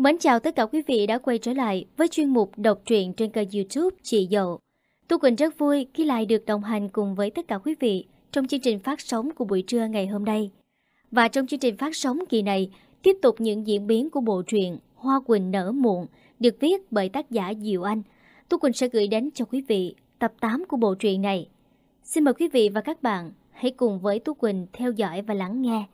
Mến chào tất cả quý vị đã quay trở lại với chuyên mục đọc truyện trên kênh youtube Chị Dậu. Tu Quỳnh rất vui khi lại được đồng hành cùng với tất cả quý vị trong chương trình phát sóng của buổi trưa ngày hôm nay. Và trong chương trình phát sóng kỳ này, tiếp tục những diễn biến của bộ truyện Hoa Quỳnh nở muộn được viết bởi tác giả Diệu Anh. Tu Quỳnh sẽ gửi đến cho quý vị tập 8 của bộ truyện này. Xin mời quý vị và các bạn hãy cùng với Tu Quỳnh theo dõi và lắng nghe.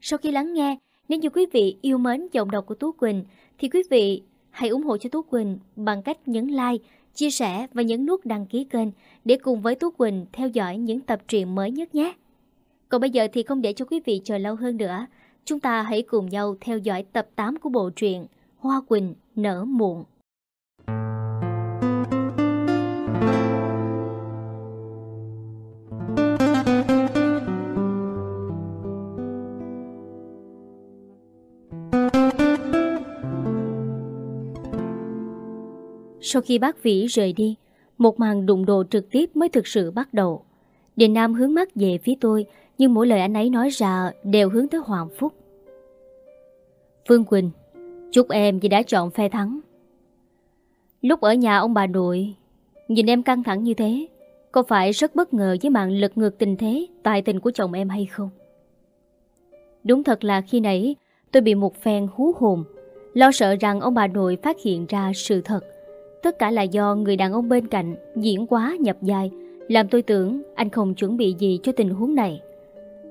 Sau khi lắng nghe, nếu như quý vị yêu mến giọng đọc của Tú Quỳnh thì quý vị hãy ủng hộ cho Tú Quỳnh bằng cách nhấn like, chia sẻ và nhấn nút đăng ký kênh để cùng với Tú Quỳnh theo dõi những tập truyện mới nhất nhé. Còn bây giờ thì không để cho quý vị chờ lâu hơn nữa, chúng ta hãy cùng nhau theo dõi tập 8 của bộ truyện Hoa Quỳnh nở muộn. Sau khi bác Vĩ rời đi, một màn đụng độ trực tiếp mới thực sự bắt đầu. Đình Nam hướng mắt về phía tôi, nhưng mỗi lời anh ấy nói ra đều hướng tới Hoàng Phúc. Phương Quỳnh, chúc em vì đã chọn phe thắng. Lúc ở nhà ông bà nội, nhìn em căng thẳng như thế, có phải rất bất ngờ với màn lật ngược tình thế tài tình của chồng em hay không? Đúng thật là khi nãy tôi bị một phen hú hồn, lo sợ rằng ông bà nội phát hiện ra sự thật Tất cả là do người đàn ông bên cạnh diễn quá nhập dài, làm tôi tưởng anh không chuẩn bị gì cho tình huống này.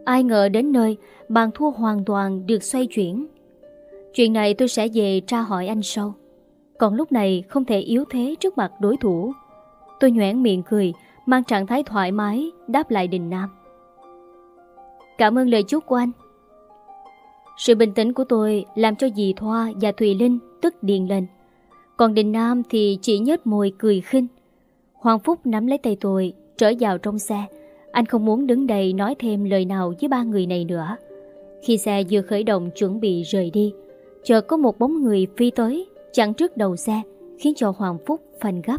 Ai ngờ đến nơi, bàn thua hoàn toàn được xoay chuyển. Chuyện này tôi sẽ về tra hỏi anh sau. Còn lúc này không thể yếu thế trước mặt đối thủ. Tôi nhoảng miệng cười, mang trạng thái thoải mái, đáp lại Đình Nam. Cảm ơn lời chúc của anh. Sự bình tĩnh của tôi làm cho dì Thoa và Thùy Linh tức điền lên. Còn Đình Nam thì chỉ nhếch môi cười khinh. Hoàng Phúc nắm lấy tay tôi, trở vào trong xe. Anh không muốn đứng đây nói thêm lời nào với ba người này nữa. Khi xe vừa khởi động chuẩn bị rời đi, chợt có một bóng người phi tới, chặn trước đầu xe, khiến cho Hoàng Phúc phanh gấp.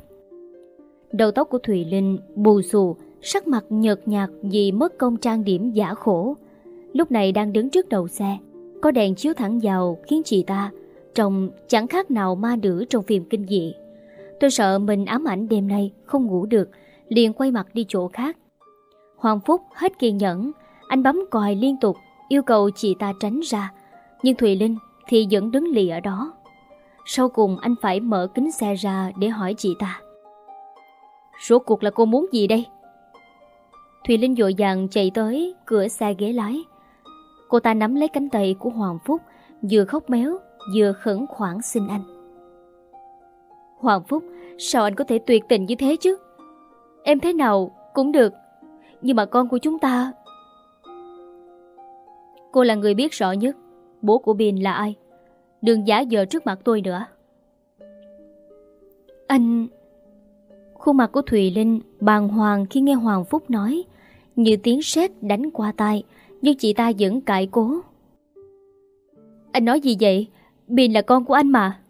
Đầu tóc của Thùy Linh bù xù, sắc mặt nhợt nhạt vì mất công trang điểm giả khổ. Lúc này đang đứng trước đầu xe, có đèn chiếu thẳng vào khiến chị ta Trông chẳng khác nào ma nữ trong phim kinh dị. Tôi sợ mình ám ảnh đêm nay Không ngủ được, Liền quay mặt đi chỗ khác. Hoàng Phúc hết kiên nhẫn, Anh bấm còi liên tục, Yêu cầu chị ta tránh ra. Nhưng Thùy Linh thì vẫn đứng lì ở đó. Sau cùng anh phải mở kính xe ra Để hỏi chị ta. Rốt cuộc là cô muốn gì đây? Thùy Linh dội dàng chạy tới Cửa xe ghế lái. Cô ta nắm lấy cánh tay của Hoàng Phúc, Vừa khóc méo vừa khẩn khoản xin anh. Hoàng Phúc, sao anh có thể tuyệt tình như thế chứ? Em thế nào cũng được, nhưng mà con của chúng ta... Cô là người biết rõ nhất, bố của Bình là ai. Đừng giả vờ trước mặt tôi nữa. Anh... Khuôn mặt của Thùy Linh bàng hoàng khi nghe Hoàng Phúc nói, như tiếng sét đánh qua tai, nhưng chị ta vẫn cãi cố. Anh nói gì vậy? Bình là con của anh mà.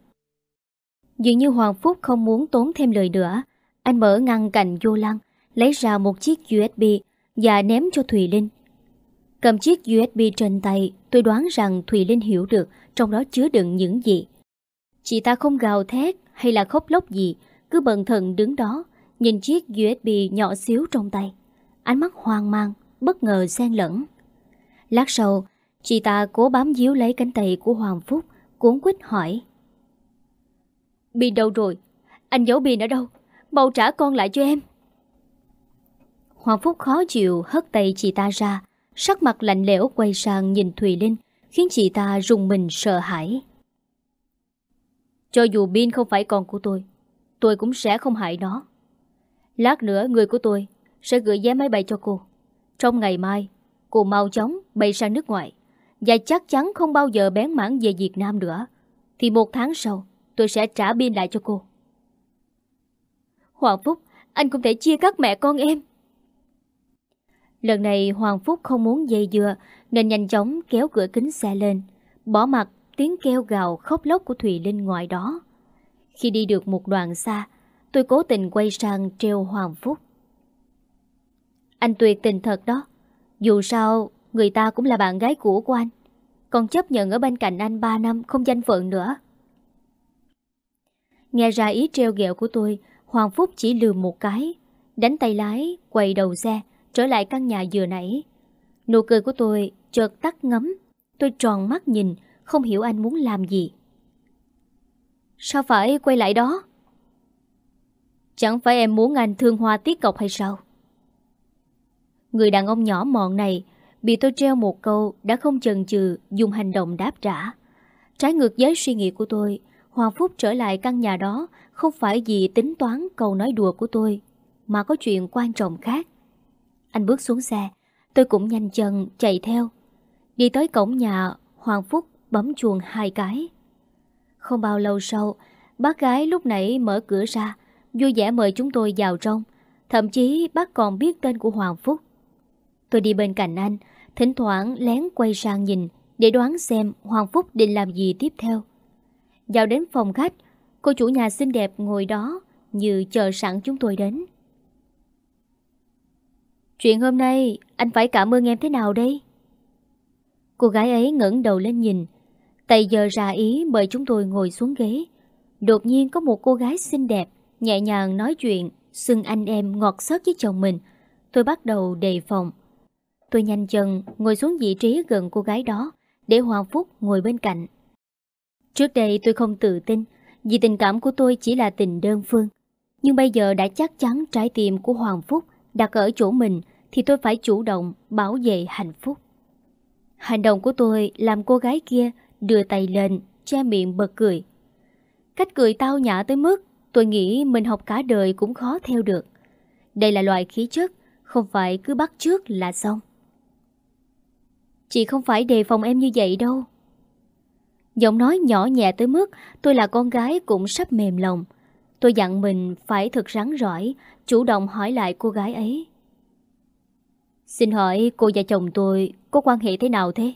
Dường như Hoàng Phúc không muốn tốn thêm lời nữa. Anh mở ngăn cạnh vô lăng, lấy ra một chiếc USB và ném cho Thùy Linh. Cầm chiếc USB trên tay, tôi đoán rằng Thùy Linh hiểu được trong đó chứa đựng những gì. Chị ta không gào thét hay là khóc lóc gì, cứ bận thần đứng đó, nhìn chiếc USB nhỏ xíu trong tay. Ánh mắt hoang mang, bất ngờ xen lẫn. Lát sau, chị ta cố bám díu lấy cánh tay của Hoàng Phúc, cuốn quýt hỏi. Bin đâu rồi? Anh giấu Bin ở đâu? Mau trả con lại cho em. Hoàng Phúc khó chịu hất tay chị ta ra, sắc mặt lạnh lẽo quay sang nhìn Thùy Linh, khiến chị ta rùng mình sợ hãi. Cho dù Bin không phải con của tôi, tôi cũng sẽ không hại nó. Lát nữa người của tôi sẽ gửi vé máy bay cho cô. Trong ngày mai, cô mau chóng bay sang nước ngoài và chắc chắn không bao giờ bén mảng về Việt Nam nữa, thì một tháng sau tôi sẽ trả biên lại cho cô. Hoàng Phúc, anh không thể chia cắt mẹ con em. Lần này Hoàng Phúc không muốn dây dưa nên nhanh chóng kéo cửa kính xe lên, bỏ mặt tiếng kêu gào khóc lóc của Thùy Linh ngoài đó. Khi đi được một đoạn xa, tôi cố tình quay sang treo Hoàng Phúc. Anh tuyệt tình thật đó. Dù sao, Người ta cũng là bạn gái cũ của anh Còn chấp nhận ở bên cạnh anh 3 năm không danh phận nữa Nghe ra ý treo ghẹo của tôi, Hoàng Phúc chỉ lườm một cái, đánh tay lái, quay đầu xe, trở lại căn nhà vừa nãy. Nụ cười của tôi chợt tắt ngấm, tôi tròn mắt nhìn, không hiểu anh muốn làm gì. Sao phải quay lại đó? Chẳng phải em muốn anh thương hoa tiết cọc hay sao? Người đàn ông nhỏ mọn này bị tôi treo một câu đã không chần chừ dùng hành động đáp trả. Trái ngược với suy nghĩ của tôi, Hoàng Phúc trở lại căn nhà đó không phải vì tính toán câu nói đùa của tôi, mà có chuyện quan trọng khác. Anh bước xuống xe, tôi cũng nhanh chân chạy theo. Đi tới cổng nhà, Hoàng Phúc bấm chuồng hai cái. Không bao lâu sau, bác gái lúc nãy mở cửa ra, vui vẻ mời chúng tôi vào trong. Thậm chí bác còn biết tên của Hoàng Phúc. Tôi đi bên cạnh anh, thỉnh thoảng lén quay sang nhìn để đoán xem Hoàng Phúc định làm gì tiếp theo. Vào đến phòng khách, cô chủ nhà xinh đẹp ngồi đó như chờ sẵn chúng tôi đến. Chuyện hôm nay anh phải cảm ơn em thế nào đây? Cô gái ấy ngẩng đầu lên nhìn, tay giờ ra ý mời chúng tôi ngồi xuống ghế. Đột nhiên có một cô gái xinh đẹp, nhẹ nhàng nói chuyện, xưng anh em ngọt xớt với chồng mình. Tôi bắt đầu đề phòng. Tôi nhanh chân ngồi xuống vị trí gần cô gái đó để Hoàng Phúc ngồi bên cạnh. Trước đây tôi không tự tin vì tình cảm của tôi chỉ là tình đơn phương. Nhưng bây giờ đã chắc chắn trái tim của Hoàng Phúc đặt ở chỗ mình thì tôi phải chủ động bảo vệ hạnh phúc. Hành động của tôi làm cô gái kia đưa tay lên, che miệng bật cười. Cách cười tao nhã tới mức tôi nghĩ mình học cả đời cũng khó theo được. Đây là loại khí chất, không phải cứ bắt trước là xong. Chị không phải đề phòng em như vậy đâu. Giọng nói nhỏ nhẹ tới mức tôi là con gái cũng sắp mềm lòng. Tôi dặn mình phải thật rắn rỏi, chủ động hỏi lại cô gái ấy. Xin hỏi cô và chồng tôi có quan hệ thế nào thế?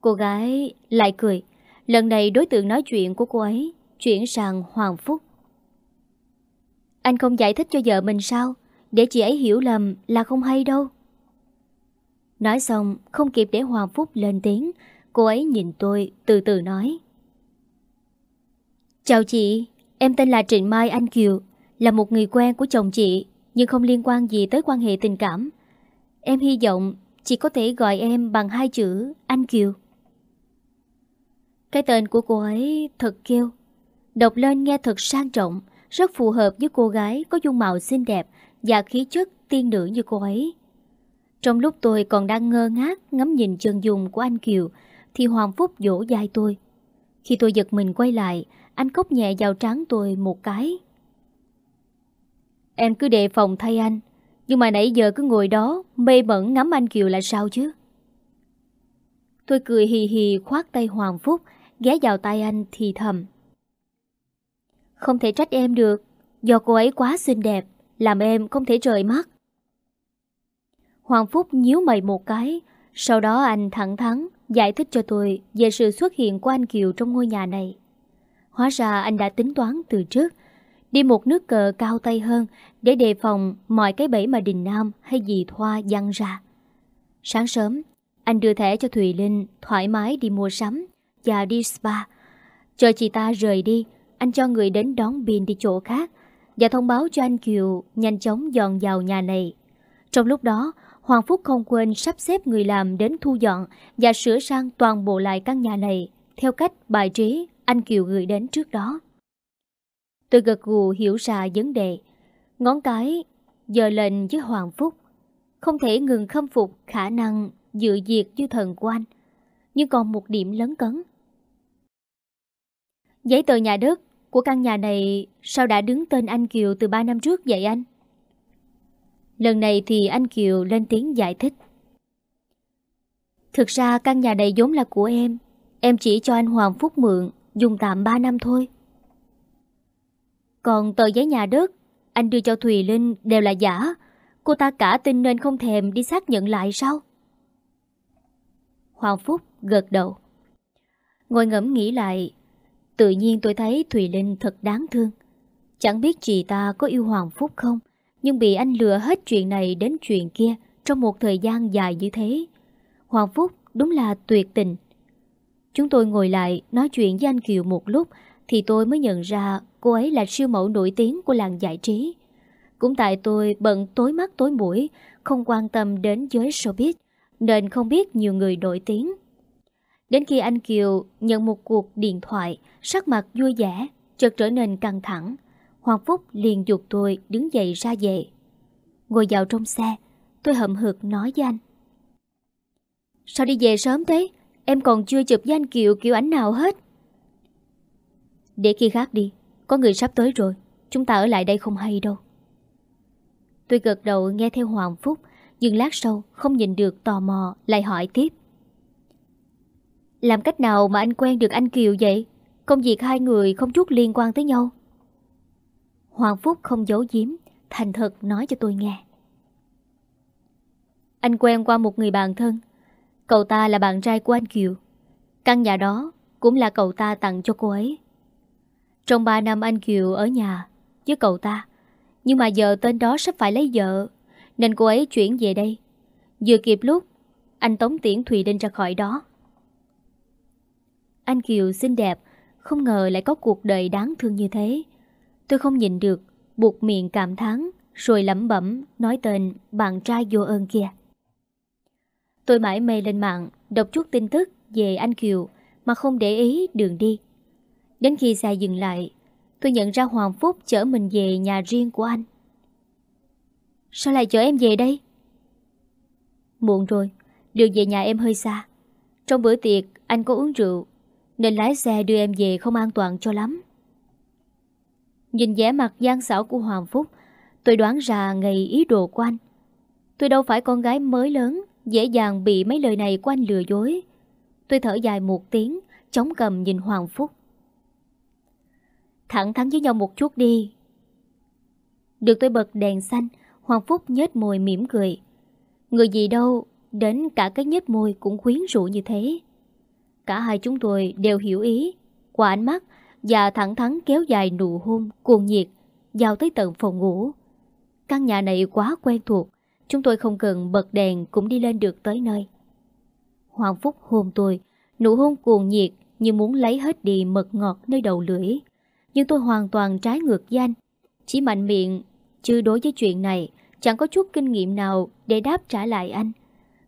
Cô gái lại cười. Lần này đối tượng nói chuyện của cô ấy chuyển sang Hoàng Phúc. Anh không giải thích cho vợ mình sao? Để chị ấy hiểu lầm là không hay đâu. Nói xong, không kịp để Hoàng Phúc lên tiếng, cô ấy nhìn tôi, từ từ nói. Chào chị, em tên là Trịnh Mai Anh Kiều, là một người quen của chồng chị, nhưng không liên quan gì tới quan hệ tình cảm. Em hy vọng chị có thể gọi em bằng hai chữ Anh Kiều. Cái tên của cô ấy thật kêu. Đọc lên nghe thật sang trọng, rất phù hợp với cô gái có dung mạo xinh đẹp và khí chất tiên nữ như cô ấy. Trong lúc tôi còn đang ngơ ngác ngắm nhìn chân dung của anh Kiều, thì Hoàng Phúc vỗ dài tôi. Khi tôi giật mình quay lại, anh cốc nhẹ vào trán tôi một cái. Em cứ đề phòng thay anh, nhưng mà nãy giờ cứ ngồi đó mê mẩn ngắm anh Kiều là sao chứ? Tôi cười hì hì khoát tay Hoàng Phúc, ghé vào tay anh thì thầm. Không thể trách em được, do cô ấy quá xinh đẹp, làm em không thể rời mắt. Hoàng Phúc nhíu mày một cái, sau đó anh thẳng thắn giải thích cho tôi về sự xuất hiện của anh Kiều trong ngôi nhà này. Hóa ra anh đã tính toán từ trước, đi một nước cờ cao tay hơn để đề phòng mọi cái bẫy mà Đình Nam hay dì Thoa dăng ra. Sáng sớm, anh đưa thẻ cho Thùy Linh thoải mái đi mua sắm và đi spa. Chờ chị ta rời đi, anh cho người đến đón Bin đi chỗ khác và thông báo cho anh Kiều nhanh chóng dọn vào nhà này. Trong lúc đó, Hoàng Phúc không quên sắp xếp người làm đến thu dọn và sửa sang toàn bộ lại căn nhà này, theo cách bài trí anh Kiều gửi đến trước đó. Tôi gật gù hiểu ra vấn đề. Ngón cái giờ lệnh với Hoàng Phúc. Không thể ngừng khâm phục khả năng dự diệt như thần của anh. Nhưng còn một điểm lớn cấn. Giấy tờ nhà đất của căn nhà này sao đã đứng tên anh Kiều từ 3 năm trước vậy anh? Lần này thì anh Kiều lên tiếng giải thích. Thực ra căn nhà này vốn là của em. Em chỉ cho anh Hoàng Phúc mượn, dùng tạm 3 năm thôi. Còn tờ giấy nhà đất, anh đưa cho Thùy Linh đều là giả. Cô ta cả tin nên không thèm đi xác nhận lại sao? Hoàng Phúc gật đầu. Ngồi ngẫm nghĩ lại, tự nhiên tôi thấy Thùy Linh thật đáng thương. Chẳng biết chị ta có yêu Hoàng Phúc không? Nhưng bị anh lừa hết chuyện này đến chuyện kia trong một thời gian dài như thế. Hoàng Phúc đúng là tuyệt tình. Chúng tôi ngồi lại nói chuyện với anh Kiều một lúc, Thì tôi mới nhận ra cô ấy là siêu mẫu nổi tiếng của làng giải trí Cũng tại tôi bận tối mắt tối mũi Không quan tâm đến giới showbiz Nên không biết nhiều người nổi tiếng Đến khi anh Kiều nhận một cuộc điện thoại Sắc mặt vui vẻ Chợt trở nên căng thẳng Hoàng Phúc liền dục tôi đứng dậy ra về. Ngồi vào trong xe, Tôi hậm hực nói với anh. Sao đi về sớm thế? Em còn chưa chụp với anh Kiều kiểu ảnh nào hết. Để khi khác đi, Có người sắp tới rồi. Chúng ta ở lại đây không hay đâu. Tôi gật đầu nghe theo Hoàng Phúc, Nhưng lát sau không nhìn được tò mò, Lại hỏi tiếp. Làm cách nào mà anh quen được anh Kiều vậy? Công việc hai người không chút liên quan tới nhau. Hoàng Phúc không giấu giếm, Thành thật nói cho tôi nghe. Anh quen qua một người bạn thân. Cậu ta là bạn trai của anh Kiều. Căn nhà đó cũng là cậu ta tặng cho cô ấy. Trong 3 năm anh Kiều ở nhà với cậu ta, Nhưng mà giờ tên đó sắp phải lấy vợ, Nên cô ấy chuyển về đây. Vừa kịp lúc, Anh tống tiễn Thùy Đinh ra khỏi đó. Anh Kiều xinh đẹp, Không ngờ lại có cuộc đời đáng thương như thế. Tôi không nhìn được, Buộc miệng cảm thán, Rồi lẩm bẩm, nói tên, bạn trai vô ơn kia. Tôi mãi mê lên mạng, Đọc chút tin tức về anh Kiều, Mà không để ý đường đi. Đến khi xe dừng lại, Tôi nhận ra Hoàng Phúc chở mình về nhà riêng của anh. Sao lại chở em về đây? Muộn rồi, Đường về nhà em hơi xa. Trong bữa tiệc, anh có uống rượu, Nên lái xe đưa em về không an toàn cho lắm. Nhìn vẻ mặt gian xảo của Hoàng Phúc, Tôi đoán ra ngày ý đồ của anh. Tôi đâu phải con gái mới lớn, Dễ dàng bị mấy lời này của anh lừa dối. Tôi thở dài một tiếng, Chống cầm nhìn Hoàng Phúc. Thẳng thắn với nhau một chút đi. Được tôi bật đèn xanh, Hoàng Phúc nhếch môi mỉm cười. Người gì đâu, Đến cả cái nhếch môi cũng quyến rũ như thế. Cả hai chúng tôi đều hiểu ý, Qua ánh mắt và thẳng thắn kéo dài nụ hôn Cuồng nhiệt Vào tới tận phòng ngủ Căn nhà này quá quen thuộc Chúng tôi không cần bật đèn cũng đi lên được tới nơi. Hoàng Phúc hôn tôi, nụ hôn cuồng nhiệt như muốn lấy hết đi mật ngọt nơi đầu lưỡi. Nhưng tôi hoàn toàn trái ngược danh. Chỉ mạnh miệng, chứ đối với chuyện này chẳng có chút kinh nghiệm nào để đáp trả lại anh.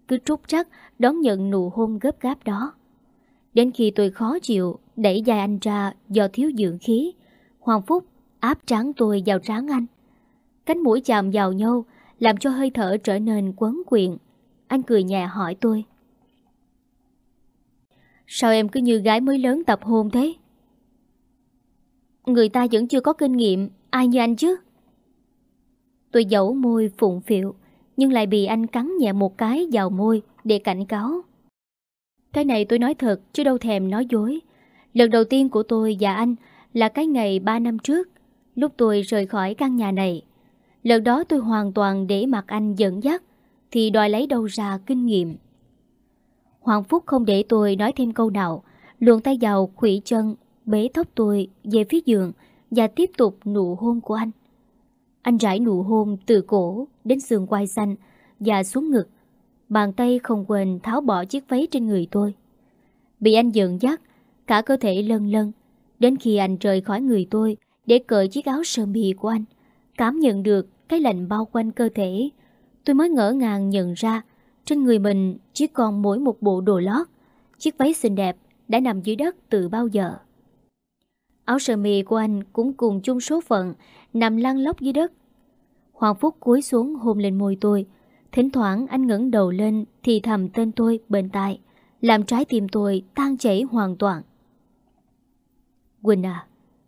Cứ trúc trắc đón nhận nụ hôn gấp gáp đó. Đến khi tôi khó chịu, đẩy dài anh ra do thiếu dưỡng khí, Hoàng Phúc áp trán tôi vào trán anh. Cánh mũi chạm vào nhau, làm cho hơi thở trở nên quấn quyện. Anh cười nhẹ hỏi tôi. Sao em cứ như gái mới lớn tập hôn thế? Người ta vẫn chưa có kinh nghiệm, ai như anh chứ? Tôi giấu môi phụng phịu, nhưng lại bị anh cắn nhẹ một cái vào môi để cảnh cáo. Cái này tôi nói thật chứ đâu thèm nói dối. Lần đầu tiên của tôi và anh là cái ngày 3 năm trước, lúc tôi rời khỏi căn nhà này. Lần đó tôi hoàn toàn để mặc anh dẫn dắt Thì đòi lấy đâu ra kinh nghiệm Hoàng Phúc không để tôi nói thêm câu nào Luồn tay vào khủy chân Bế tóc tôi về phía giường Và tiếp tục nụ hôn của anh Anh rải nụ hôn từ cổ Đến xương quai xanh Và xuống ngực Bàn tay không quên tháo bỏ chiếc váy trên người tôi Bị anh dẫn dắt, Cả cơ thể lân lân Đến khi anh rời khỏi người tôi Để cởi chiếc áo sơ mi của anh, Cảm nhận được cái lạnh bao quanh cơ thể. Tôi mới ngỡ ngàng nhận ra trên người mình chỉ còn mỗi một bộ đồ lót. Chiếc váy xinh đẹp đã nằm dưới đất từ bao giờ. Áo sơ mi của anh cũng cùng chung số phận nằm lăn lóc dưới đất. Hoàng Phúc cúi xuống hôn lên môi tôi. Thỉnh thoảng anh ngẩng đầu lên thì thầm tên tôi bên tai, làm trái tim tôi tan chảy hoàn toàn. Quỳnh à,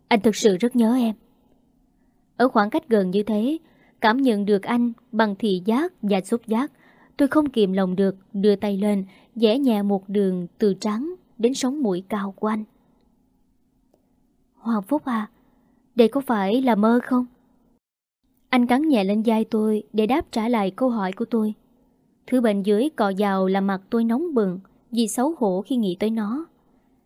anh thực sự rất nhớ em. Ở khoảng cách gần như thế, Cảm nhận được anh bằng thị giác và xúc giác Tôi không kìm lòng được đưa tay lên vẽ nhẹ một đường từ trắng đến sống mũi cao của anh Hoàng Phúc à Đây có phải là mơ không? Anh cắn nhẹ lên vai tôi để đáp trả lại câu hỏi của tôi Thứ bên dưới cọ vào là mặt tôi nóng bừng vì xấu hổ khi nghĩ tới nó.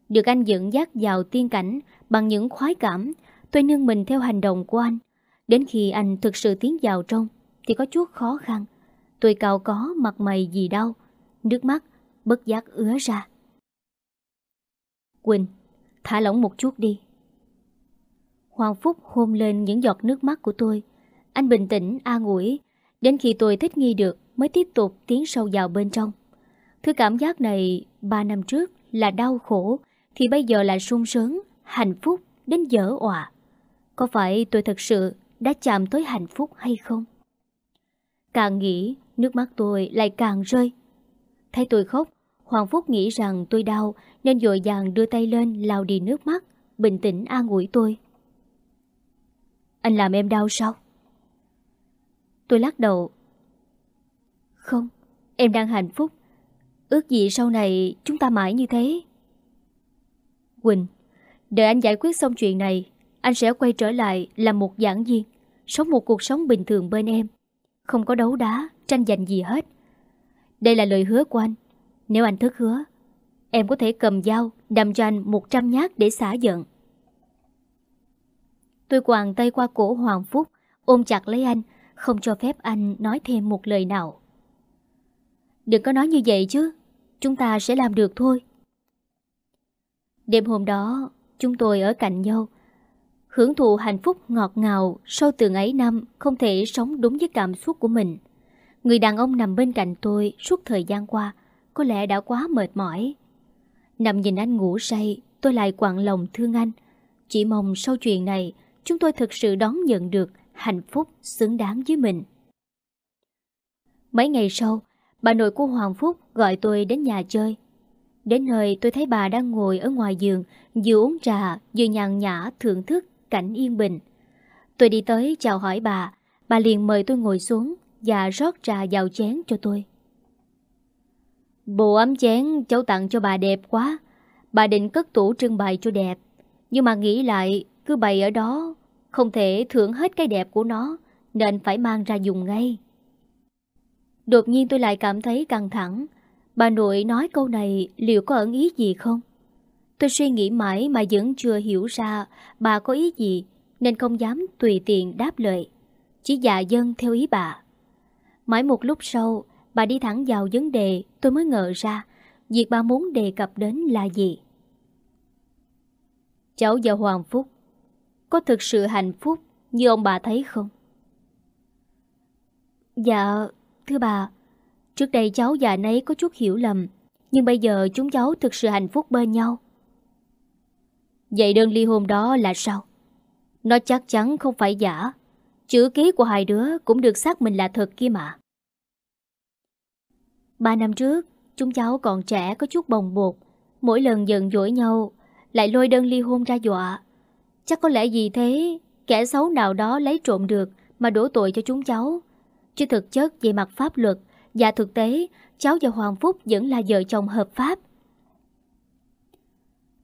Được anh dẫn dắt vào tiên cảnh bằng những khoái cảm, tôi nương mình theo hành động của anh. Đến khi anh thực sự tiến vào trong Thì có chút khó khăn Tôi cao có mặt mày gì đâu Nước mắt bất giác ứa ra Quỳnh Thả lỏng một chút đi Hoàng Phúc hôn lên những giọt nước mắt của tôi. Anh bình tĩnh, an ủi. Đến khi tôi thích nghi được mới tiếp tục tiến sâu vào bên trong. Thứ cảm giác này ba năm trước là đau khổ thì bây giờ là sung sướng, hạnh phúc đến dở ọa. Có phải tôi thật sự đã chạm tới hạnh phúc hay không? Càng nghĩ, nước mắt tôi lại càng rơi. Thấy tôi khóc, Hoàng Phúc nghĩ rằng tôi đau nên dội dàng đưa tay lên lau đi nước mắt, bình tĩnh an ủi tôi. Anh làm em đau sao? Tôi lắc đầu. Không, em đang hạnh phúc. Ước gì sau này chúng ta mãi như thế. Quỳnh, đợi anh giải quyết xong chuyện này, anh sẽ quay trở lại làm một giảng viên, sống một cuộc sống bình thường bên em. Không có đấu đá, tranh giành gì hết. Đây là lời hứa của anh. Nếu anh thất hứa, em có thể cầm dao đâm cho anh 100 nhát để xả giận. Tôi quàng tay qua cổ Hoàng Phúc, ôm chặt lấy anh, không cho phép anh nói thêm một lời nào. Đừng có nói như vậy chứ, chúng ta sẽ làm được thôi. Đêm hôm đó, chúng tôi ở cạnh nhau, hưởng thụ hạnh phúc ngọt ngào sau từng ấy năm không thể sống đúng với cảm xúc của mình. Người đàn ông nằm bên cạnh tôi suốt thời gian qua, có lẽ đã quá mệt mỏi. Nằm nhìn anh ngủ say, tôi lại quặn lòng thương anh. Chỉ mong sau chuyện này, chúng tôi thực sự đón nhận được hạnh phúc xứng đáng với mình. Mấy ngày sau, bà nội của Hoàng Phúc gọi tôi đến nhà chơi. Đến nơi tôi thấy bà đang ngồi ở ngoài giường, vừa uống trà, vừa nhàn nhã thưởng thức cảnh yên bình. Tôi đi tới chào hỏi bà, bà liền mời tôi ngồi xuống và rót trà vào chén cho tôi. Bộ ấm chén cháu tặng cho bà đẹp quá, bà định cất tủ trưng bày cho đẹp. Nhưng mà nghĩ lại, cứ bày ở đó, không thể thưởng hết cái đẹp của nó, nên phải mang ra dùng ngay. Đột nhiên tôi lại cảm thấy căng thẳng. Bà nội nói câu này liệu có ẩn ý gì không? Tôi suy nghĩ mãi mà vẫn chưa hiểu ra bà có ý gì nên không dám tùy tiện đáp lời. Chỉ dạ dân theo ý bà. Mãi một lúc sau, bà đi thẳng vào vấn đề tôi mới ngờ ra việc bà muốn đề cập đến là gì. Cháu và Hoàng Phúc có thực sự hạnh phúc như ông bà thấy không? Dạ, thưa bà, trước đây cháu và anh ấy có chút hiểu lầm, nhưng bây giờ chúng cháu thực sự hạnh phúc bên nhau. Vậy đơn ly hôn đó là sao? Nó chắc chắn không phải giả. Chữ ký của hai đứa cũng được xác minh là thật kia mà. Ba năm trước, chúng cháu còn trẻ có chút bồng bột. Mỗi lần giận dỗi nhau, lại lôi đơn ly hôn ra dọa. Chắc có lẽ gì thế, kẻ xấu nào đó lấy trộm được mà đổ tội cho chúng cháu. Chứ thực chất về mặt pháp luật và thực tế, cháu và Hoàng Phúc vẫn là vợ chồng hợp pháp.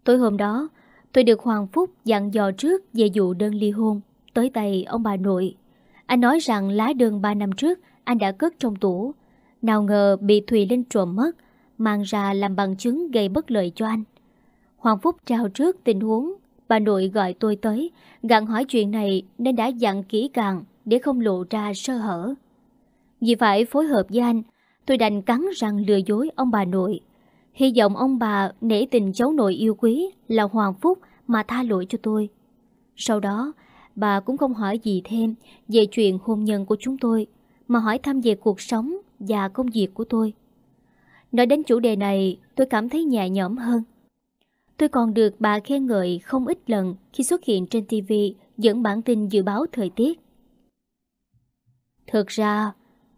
Tối hôm đó, tôi được Hoàng Phúc dặn dò trước về vụ đơn ly hôn tới tay ông bà nội. Anh nói rằng lá đơn 3 năm trước anh đã cất trong tủ. Nào ngờ bị Thùy Linh trộm mất, mang ra làm bằng chứng gây bất lợi cho anh. Hoàng Phúc trao trước tình huống Bà nội gọi tôi tới, gặn hỏi chuyện này nên đã dặn kỹ càng để không lộ ra sơ hở. Vì phải phối hợp với anh, tôi đành cắn răng lừa dối ông bà nội. Hy vọng ông bà nể tình cháu nội yêu quý là Hoàng Phúc mà tha lỗi cho tôi. Sau đó, bà cũng không hỏi gì thêm về chuyện hôn nhân của chúng tôi, mà hỏi thăm về cuộc sống và công việc của tôi. Nói đến chủ đề này, tôi cảm thấy nhẹ nhõm hơn. Tôi còn được bà khen ngợi không ít lần khi xuất hiện trên TV dẫn bản tin dự báo thời tiết. Thực ra,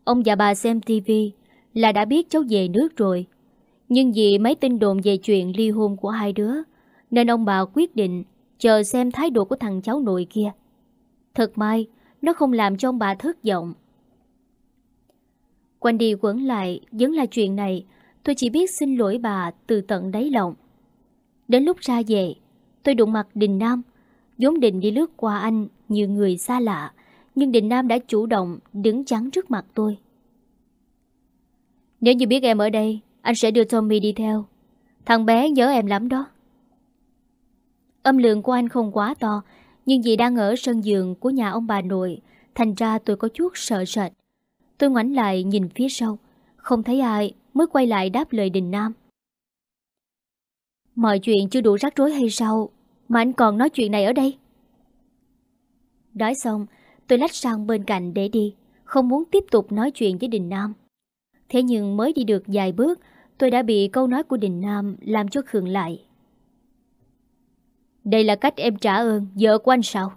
ông và bà xem TV là đã biết cháu về nước rồi. Nhưng vì mấy tin đồn về chuyện ly hôn của hai đứa, nên ông bà quyết định chờ xem thái độ của thằng cháu nội kia. Thật may, nó không làm cho ông bà thất vọng. Quanh đi quẩn lại, vẫn là chuyện này, tôi chỉ biết xin lỗi bà từ tận đáy lòng. Đến lúc ra về, tôi đụng mặt Đình Nam. vốn định đi lướt qua anh như người xa lạ, nhưng Đình Nam đã chủ động đứng chắn trước mặt tôi. Nếu như biết em ở đây, anh sẽ đưa Tommy đi theo. Thằng bé nhớ em lắm đó. Âm lượng của anh không quá to, nhưng vì đang ở sân giường của nhà ông bà nội, thành ra tôi có chút sợ sệt. Tôi ngoảnh lại nhìn phía sau, không thấy ai mới quay lại đáp lời Đình Nam. Mọi chuyện chưa đủ rắc rối hay sao Mà anh còn nói chuyện này ở đây Nói xong, tôi lách sang bên cạnh để đi, không muốn tiếp tục nói chuyện với Đình Nam. Thế nhưng mới đi được vài bước, tôi đã bị câu nói của Đình Nam làm cho khường lại. Đây là cách em trả ơn vợ của anh sao?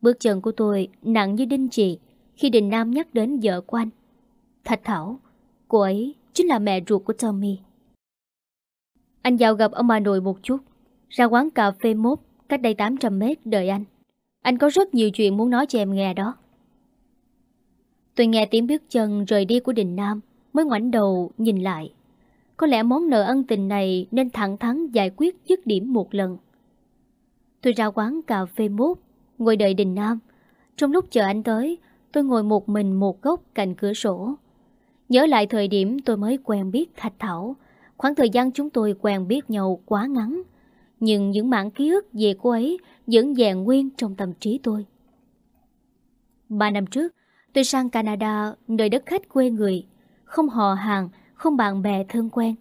Bước chân của tôi nặng như đinh chì khi Đình Nam nhắc đến vợ của anh. Thạch Thảo, cô ấy chính là mẹ ruột của Tommy. Anh vào gặp ông bà nội một chút, ra quán cà phê mốt cách đây 800 mét đợi anh. Anh có rất nhiều chuyện muốn nói cho em nghe đó. Tôi nghe tiếng bước chân rời đi của Đình Nam mới ngoảnh đầu nhìn lại. Có lẽ món nợ ân tình này nên thẳng thắn giải quyết dứt điểm một lần. Tôi ra quán cà phê mốt, ngồi đợi Đình Nam. Trong lúc chờ anh tới, tôi ngồi một mình một góc cạnh cửa sổ. Nhớ lại thời điểm tôi mới quen biết Thạch Thảo, khoảng thời gian chúng tôi quen biết nhau quá ngắn. Nhưng những mảng ký ức về cô ấy vẫn vẹn nguyên trong tâm trí tôi. Ba năm trước, tôi sang Canada, nơi đất khách quê người, không họ hàng, không bạn bè thân quen.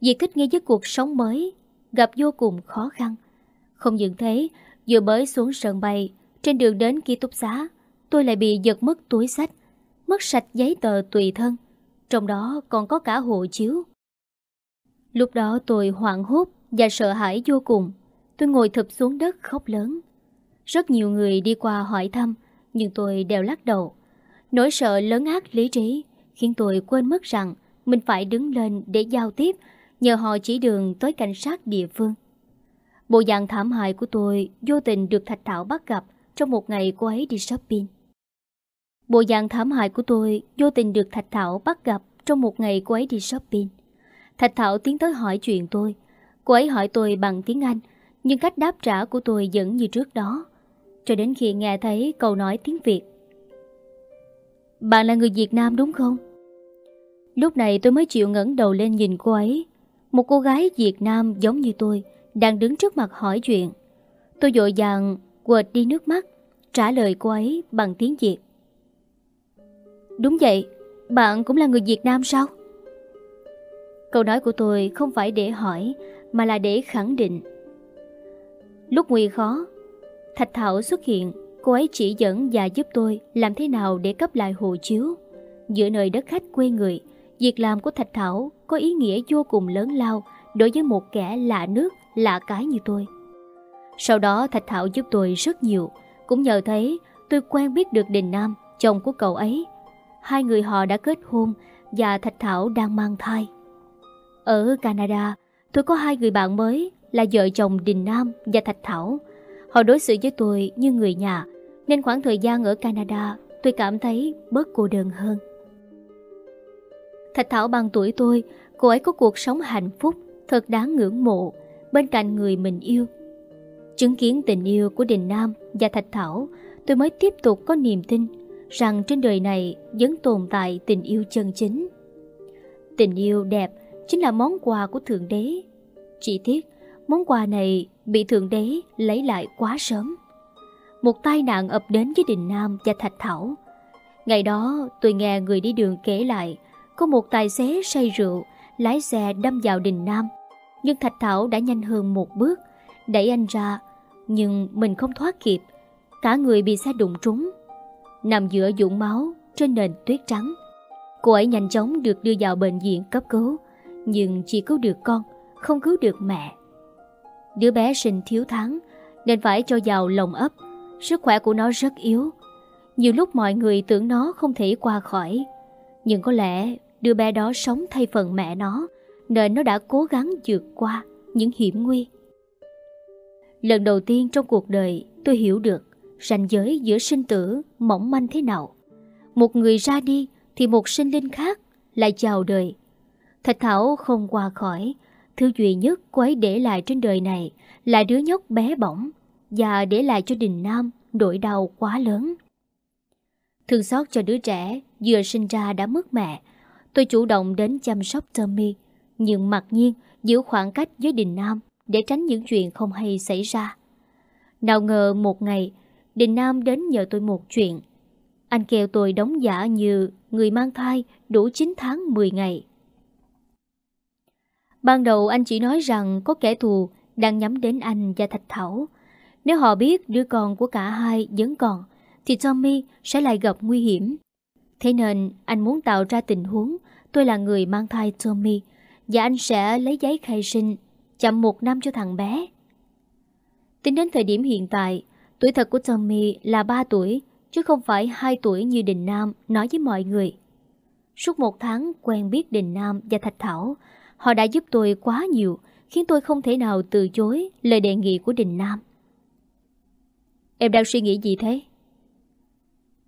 Vì thích nghi với cuộc sống mới, gặp vô cùng khó khăn. Không những thế, vừa mới xuống sân bay, trên đường đến ký túc xá, tôi lại bị giật mất túi sách, mất sạch giấy tờ tùy thân, trong đó còn có cả hộ chiếu. Lúc đó tôi hoảng hốt và sợ hãi vô cùng. Tôi ngồi thụp xuống đất khóc lớn. Rất nhiều người đi qua hỏi thăm, nhưng tôi đều lắc đầu. Nỗi sợ lớn ác lý trí khiến tôi quên mất rằng mình phải đứng lên để giao tiếp nhờ họ chỉ đường tới cảnh sát địa phương. Bộ dạng thảm hại của tôi vô tình được Thạch Thảo bắt gặp trong một ngày cô ấy đi shopping. Bộ dạng thảm hại của tôi vô tình được Thạch Thảo bắt gặp trong một ngày cô ấy đi shopping. Thạch Thảo tiến tới hỏi chuyện tôi. Cô ấy hỏi tôi bằng tiếng Anh, nhưng cách đáp trả của tôi vẫn như trước đó. Cho đến khi nghe thấy câu nói tiếng Việt. Bạn là người Việt Nam đúng không? Lúc này tôi mới chịu ngẩng đầu lên nhìn cô ấy. Một cô gái Việt Nam giống như tôi, đang đứng trước mặt hỏi chuyện. Tôi dội dàng quệt đi nước mắt, trả lời cô ấy bằng tiếng Việt. Đúng vậy, bạn cũng là người Việt Nam sao? Câu nói của tôi không phải để hỏi, mà là để khẳng định. Lúc nguy khó, Thạch Thảo xuất hiện, cô ấy chỉ dẫn và giúp tôi làm thế nào để cấp lại hộ chiếu. Giữa nơi đất khách quê người, việc làm của Thạch Thảo có ý nghĩa vô cùng lớn lao đối với một kẻ lạ nước, lạ cái như tôi. Sau đó Thạch Thảo giúp tôi rất nhiều, cũng nhờ thấy tôi quen biết được Đình Nam, chồng của cậu ấy. Hai người họ đã kết hôn và Thạch Thảo đang mang thai. Ở Canada, tôi có hai người bạn mới là vợ chồng Đình Nam và Thạch Thảo. Họ đối xử với tôi như người nhà, nên khoảng thời gian ở Canada tôi cảm thấy bớt cô đơn hơn. Thạch Thảo bằng tuổi tôi, cô ấy có cuộc sống hạnh phúc, thật đáng ngưỡng mộ, bên cạnh người mình yêu. Chứng kiến tình yêu của Đình Nam và Thạch Thảo, tôi mới tiếp tục có niềm tin rằng trên đời này vẫn tồn tại tình yêu chân chính. Tình yêu đẹp chính là món quà của Thượng Đế. Chỉ tiếc, món quà này bị Thượng Đế lấy lại quá sớm. Một tai nạn ập đến với Đình Nam và Thạch Thảo. Ngày đó, tôi nghe người đi đường kể lại có một tài xế say rượu lái xe đâm vào Đình Nam. Nhưng Thạch Thảo đã nhanh hơn một bước, đẩy anh ra, nhưng mình không thoát kịp. Cả người bị xe đụng trúng, nằm giữa dũng máu trên nền tuyết trắng. Cô ấy nhanh chóng được đưa vào bệnh viện cấp cứu, nhưng chỉ cứu được con, không cứu được mẹ. Đứa bé sinh thiếu tháng nên phải cho vào lồng ấp. Sức khỏe của nó rất yếu. Nhiều lúc mọi người tưởng nó không thể qua khỏi. Nhưng có lẽ đứa bé đó sống thay phần mẹ nó nên nó đã cố gắng vượt qua những hiểm nguy. Lần đầu tiên trong cuộc đời tôi hiểu được ranh giới giữa sinh tử mỏng manh thế nào. Một người ra đi thì một sinh linh khác lại chào đời. Thạch Thảo không qua khỏi, thứ duy nhất cô ấy để lại trên đời này là đứa nhóc bé bỏng và để lại cho Đình Nam nỗi đau quá lớn. Thương xót cho đứa trẻ vừa sinh ra đã mất mẹ, tôi chủ động đến chăm sóc Tommy, nhưng mặc nhiên giữ khoảng cách với Đình Nam để tránh những chuyện không hay xảy ra. Nào ngờ một ngày, Đình Nam đến nhờ tôi một chuyện. Anh kêu tôi đóng giả như người mang thai đủ 9 tháng 10 ngày. Ban đầu anh chỉ nói rằng có kẻ thù đang nhắm đến anh và Thạch Thảo. Nếu họ biết đứa con của cả hai vẫn còn, thì Tommy sẽ lại gặp nguy hiểm. Thế nên anh muốn tạo ra tình huống tôi là người mang thai Tommy và anh sẽ lấy giấy khai sinh chậm một năm cho thằng bé. Tính đến thời điểm hiện tại, tuổi thật của Tommy là 3 tuổi, chứ không phải 2 tuổi như Đình Nam nói với mọi người. Suốt một tháng quen biết Đình Nam và Thạch Thảo, họ đã giúp tôi quá nhiều, khiến tôi không thể nào từ chối lời đề nghị của Đình Nam. Em đang suy nghĩ gì thế?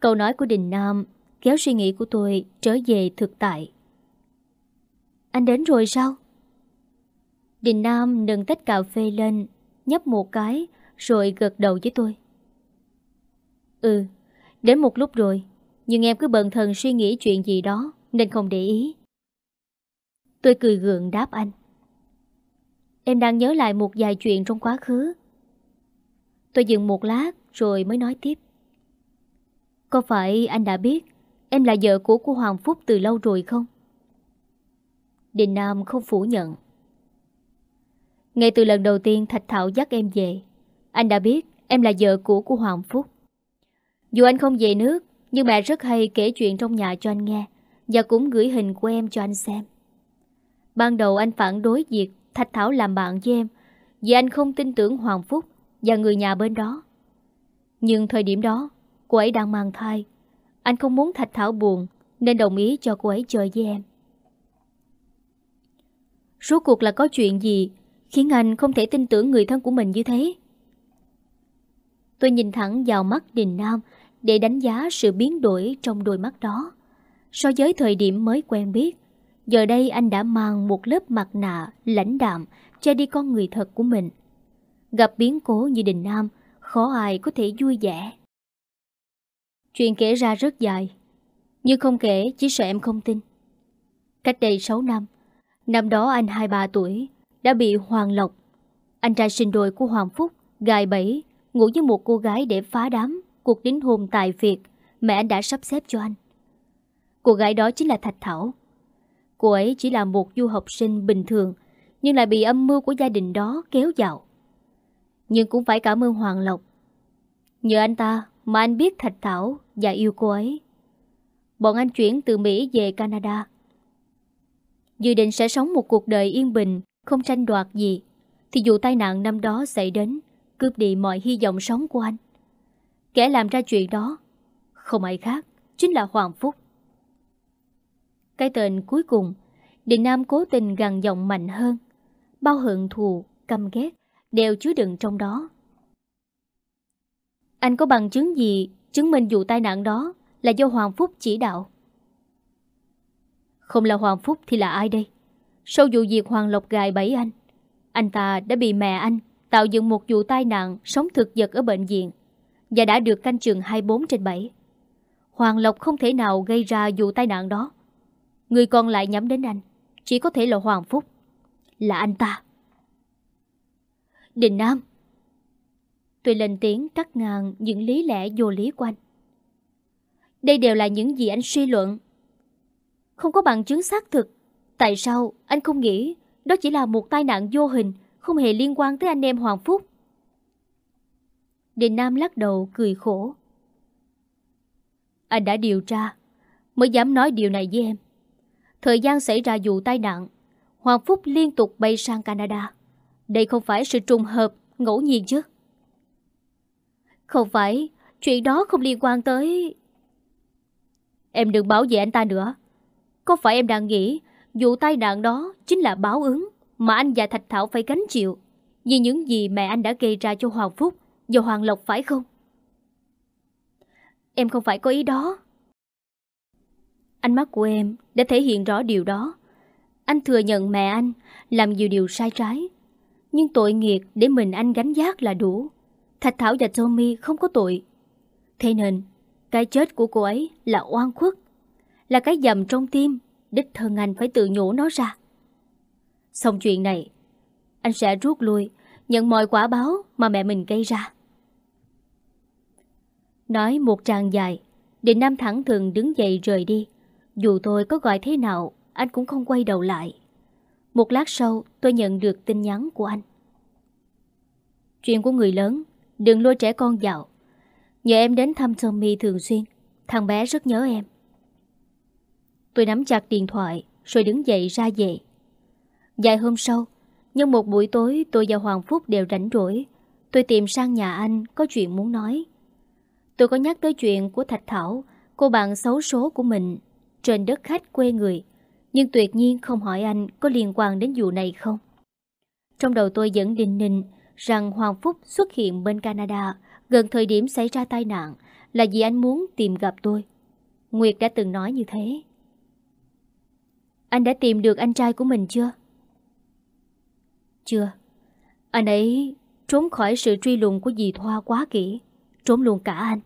Câu nói của Đình Nam kéo suy nghĩ của tôi trở về thực tại. Anh đến rồi sao? Đình Nam nâng tách cà phê lên, nhấp một cái, rồi gật đầu với tôi. Ừ, đến một lúc rồi, nhưng em cứ bận thần suy nghĩ chuyện gì đó, nên không để ý. Tôi cười gượng đáp anh. Em đang nhớ lại một vài chuyện trong quá khứ. Tôi dừng một lát rồi mới nói tiếp. Có phải anh đã biết em là vợ của cô Hoàng Phúc từ lâu rồi không? Đình Nam không phủ nhận. Ngay từ lần đầu tiên Thạch Thảo dắt em về, anh đã biết em là vợ của cô Hoàng Phúc. Dù anh không về nước, nhưng mẹ rất hay kể chuyện trong nhà cho anh nghe và cũng gửi hình của em cho anh xem. Ban đầu anh phản đối việc Thạch Thảo làm bạn với em vì anh không tin tưởng Hoàng Phúc và người nhà bên đó. Nhưng thời điểm đó, cô ấy đang mang thai. Anh không muốn Thạch Thảo buồn nên đồng ý cho cô ấy chơi với em. Rốt cuộc là có chuyện gì khiến anh không thể tin tưởng người thân của mình như thế? Tôi nhìn thẳng vào mắt Đình Nam để đánh giá sự biến đổi trong đôi mắt đó. So với thời điểm mới quen biết, giờ đây anh đã mang một lớp mặt nạ lãnh đạm che đi con người thật của mình. Gặp biến cố như Đình Nam, khó ai có thể vui vẻ. Chuyện kể ra rất dài, nhưng không kể chỉ sợ em không tin. Cách đây 6 năm, năm đó anh 23 tuổi, đã bị Hoàng Lộc, anh trai sinh đôi của Hoàng Phúc, gài bẫy, ngủ với một cô gái để phá đám cuộc đính hôn tại Việt mẹ anh đã sắp xếp cho anh. Cô gái đó chính là Thạch Thảo. Cô ấy chỉ là một du học sinh bình thường, nhưng lại bị âm mưu của gia đình đó kéo vào. Nhưng cũng phải cảm ơn Hoàng Lộc. Nhờ anh ta mà anh biết Thạch Thảo và yêu cô ấy. Bọn anh chuyển từ Mỹ về Canada. Dự định sẽ sống một cuộc đời yên bình, không tranh đoạt gì, thì dù tai nạn năm đó xảy đến, cướp đi mọi hy vọng sống của anh. Kẻ làm ra chuyện đó, không ai khác, chính là Hoàng Phúc. Cái tên cuối cùng, Định Nam cố tình gằn giọng mạnh hơn. Bao hận thù, căm ghét, đều chứa đựng trong đó. Anh có bằng chứng gì chứng minh vụ tai nạn đó là do Hoàng Phúc chỉ đạo? Không là Hoàng Phúc thì là ai đây? Sau vụ việc Hoàng Lộc gài bẫy anh, anh ta đã bị mẹ anh tạo dựng một vụ tai nạn sống thực vật ở bệnh viện và đã được canh trường 24 trên 7. Hoàng Lộc không thể nào gây ra vụ tai nạn đó. Người còn lại nhắm đến anh, chỉ có thể là Hoàng Phúc. Là anh ta. Đình Nam Tôi lên tiếng cắt ngang những lý lẽ vô lý của anh. Đây đều là những gì anh suy luận. Không có bằng chứng xác thực. Tại sao anh không nghĩ đó chỉ là một tai nạn vô hình, không hề liên quan tới anh em Hoàng Phúc? Đình Nam lắc đầu cười khổ. Anh đã điều tra, mới dám nói điều này với em. Thời gian xảy ra vụ tai nạn, Hoàng Phúc liên tục bay sang Canada. Đây không phải sự trùng hợp, ngẫu nhiên chứ. Không phải, chuyện đó không liên quan tới... Em đừng bảo vệ anh ta nữa. Có phải em đang nghĩ vụ tai nạn đó chính là báo ứng mà anh và Thạch Thảo phải gánh chịu vì những gì mẹ anh đã gây ra cho Hoàng Phúc và Hoàng Lộc phải không? Em không phải có ý đó. Ánh mắt của em đã thể hiện rõ điều đó. Anh thừa nhận mẹ anh làm nhiều điều sai trái. Nhưng tội nghiệp để mình anh gánh giác là đủ. Thạch Thảo và Tommy không có tội. Thế nên, cái chết của cô ấy là oan khuất. Là cái dầm trong tim, đích thân anh phải tự nhổ nó ra. Xong chuyện này, anh sẽ rút lui, nhận mọi quả báo mà mẹ mình gây ra. Nói một tràng dài, Định Nam thẳng thường đứng dậy rời đi. Dù tôi có gọi thế nào, anh cũng không quay đầu lại. Một lát sau, tôi nhận được tin nhắn của anh. Chuyện của người lớn, Đừng lôi trẻ con vào. Nhờ em đến thăm Tommy thường xuyên Thằng bé rất nhớ em. Tôi nắm chặt điện thoại Rồi đứng dậy ra về. Vài hôm sau Nhưng một buổi tối tôi và Hoàng Phúc đều rảnh rỗi. Tôi tìm sang nhà anh Có chuyện muốn nói. Tôi có nhắc tới chuyện của Thạch Thảo Cô bạn xấu số của mình. Trên đất khách quê người. Nhưng tuyệt nhiên không hỏi anh Có liên quan đến vụ này không. Trong đầu tôi vẫn định ninh Rằng Hoàng Phúc xuất hiện bên Canada Gần thời điểm xảy ra tai nạn Là vì anh muốn tìm gặp tôi. Nguyệt đã từng nói như thế. Anh đã tìm được anh trai của mình chưa? Chưa. Anh ấy trốn khỏi sự truy lùng của dì Thoa quá kỹ, Trốn luôn cả anh.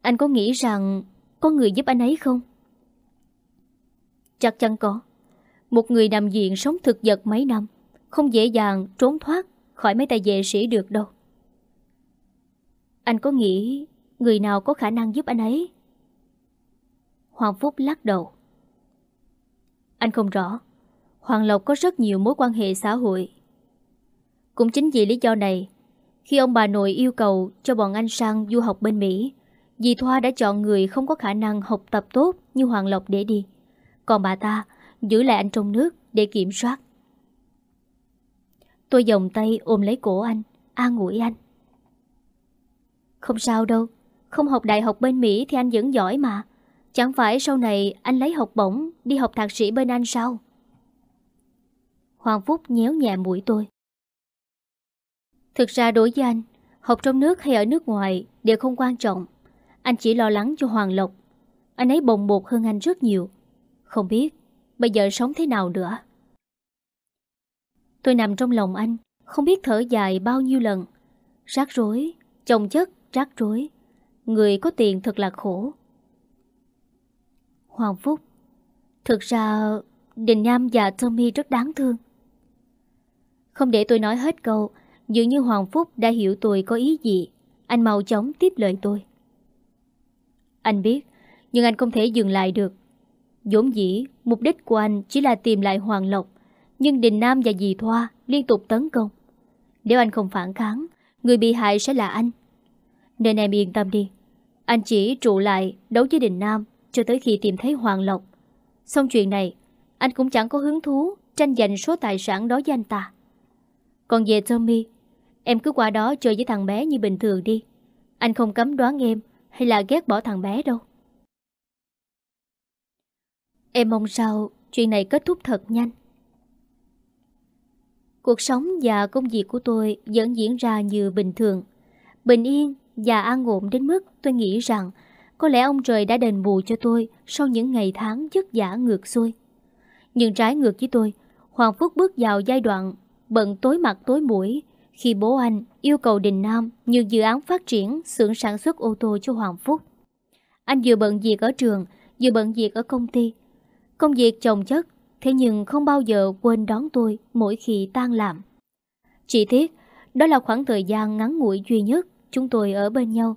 Anh có nghĩ rằng có người giúp anh ấy không? Chắc chắn có. Một người nằm viện sống thực vật mấy năm Không dễ dàng trốn thoát Khỏi mấy tay vệ sĩ được đâu. Anh có nghĩ Người nào có khả năng giúp anh ấy? Hoàng Phúc lắc đầu. Anh không rõ. Hoàng Lộc có rất nhiều mối quan hệ xã hội. Cũng chính vì lý do này, khi ông bà nội yêu cầu cho bọn anh sang du học bên Mỹ, dì Thoa đã chọn người không có khả năng học tập tốt như Hoàng Lộc để đi. Còn bà ta giữ lại anh trong nước để kiểm soát. Tôi vòng tay ôm lấy cổ anh, an ủi anh. Không sao đâu, không học đại học bên Mỹ thì anh vẫn giỏi mà. Chẳng phải sau này anh lấy học bổng đi học thạc sĩ bên anh sao? Hoàng Phúc nhéo nhẹ mũi tôi. Thực ra đối với anh, học trong nước hay ở nước ngoài đều không quan trọng. Anh chỉ lo lắng cho Hoàng Lộc. Anh ấy bồng bột hơn anh rất nhiều. Không biết, bây giờ sống thế nào nữa. Tôi nằm trong lòng anh, không biết thở dài bao nhiêu lần. Rắc rối, chồng chất, rắc rối. Người có tiền thật là khổ. Hoàng Phúc Thực ra Đình Nam và Tommy rất đáng thương Không để tôi nói hết câu Dường như Hoàng Phúc đã hiểu tôi có ý gì Anh mau chóng tiếp lời tôi anh biết, Nhưng anh không thể dừng lại được. Dũng dĩ, Mục đích của anh chỉ là tìm lại Hoàng Lộc, Nhưng Đình Nam và Dì Thoa Liên tục tấn công. Nếu anh không phản kháng, Người bị hại sẽ là anh. Nên em yên tâm đi. Anh chỉ trụ lại đấu với Đình Nam Cho tới khi tìm thấy Hoàng Lộc. Xong chuyện này, Anh cũng chẳng có hứng thú Tranh giành số tài sản đó với anh ta. Còn về Tommy, Em cứ qua đó chơi với thằng bé như bình thường đi. Anh không cấm đoán em hay là ghét bỏ thằng bé đâu? Em mong sao Chuyện này kết thúc thật nhanh. Cuộc sống và công việc của tôi Vẫn diễn ra như bình thường. Bình yên và an ổn đến mức Tôi nghĩ rằng Có lẽ ông trời đã đền bù cho tôi Sau những ngày tháng chất giả ngược xuôi. Nhưng trái ngược với tôi, Hoàng Phúc bước vào giai đoạn Bận tối mặt tối mũi khi bố anh yêu cầu Đình Nam nhường dự án phát triển xưởng sản xuất ô tô cho Hoàng Phúc. Anh vừa bận việc ở trường, vừa bận việc ở công ty. Công việc chồng chất, thế nhưng không bao giờ quên đón tôi mỗi khi tan làm. Chỉ tiếc, đó là khoảng thời gian ngắn ngủi duy nhất chúng tôi ở bên nhau.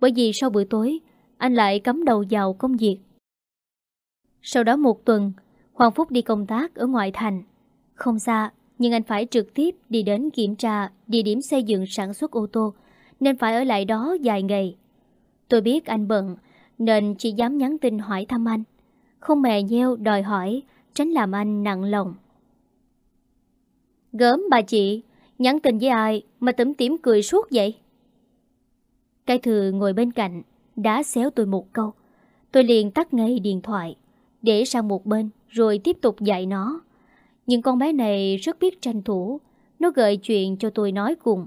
Bởi vì sau bữa tối, anh lại cắm đầu vào công việc. Sau đó một tuần, Hoàng Phúc đi công tác ở ngoại thành. Không xa, nhưng anh phải trực tiếp đi đến kiểm tra địa điểm xây dựng sản xuất ô tô, nên phải ở lại đó vài ngày. Tôi biết anh bận, nên chỉ dám nhắn tin hỏi thăm anh. Không mè nheo đòi hỏi, tránh làm anh nặng lòng. Gớm bà chị, nhắn tin với ai mà tấm tím cười suốt vậy? Cái thừa ngồi bên cạnh, đã xéo tôi một câu. Tôi liền tắt ngay điện thoại, để sang một bên rồi tiếp tục dạy nó. Nhưng con bé này rất biết tranh thủ. Nó gợi chuyện cho tôi nói cùng.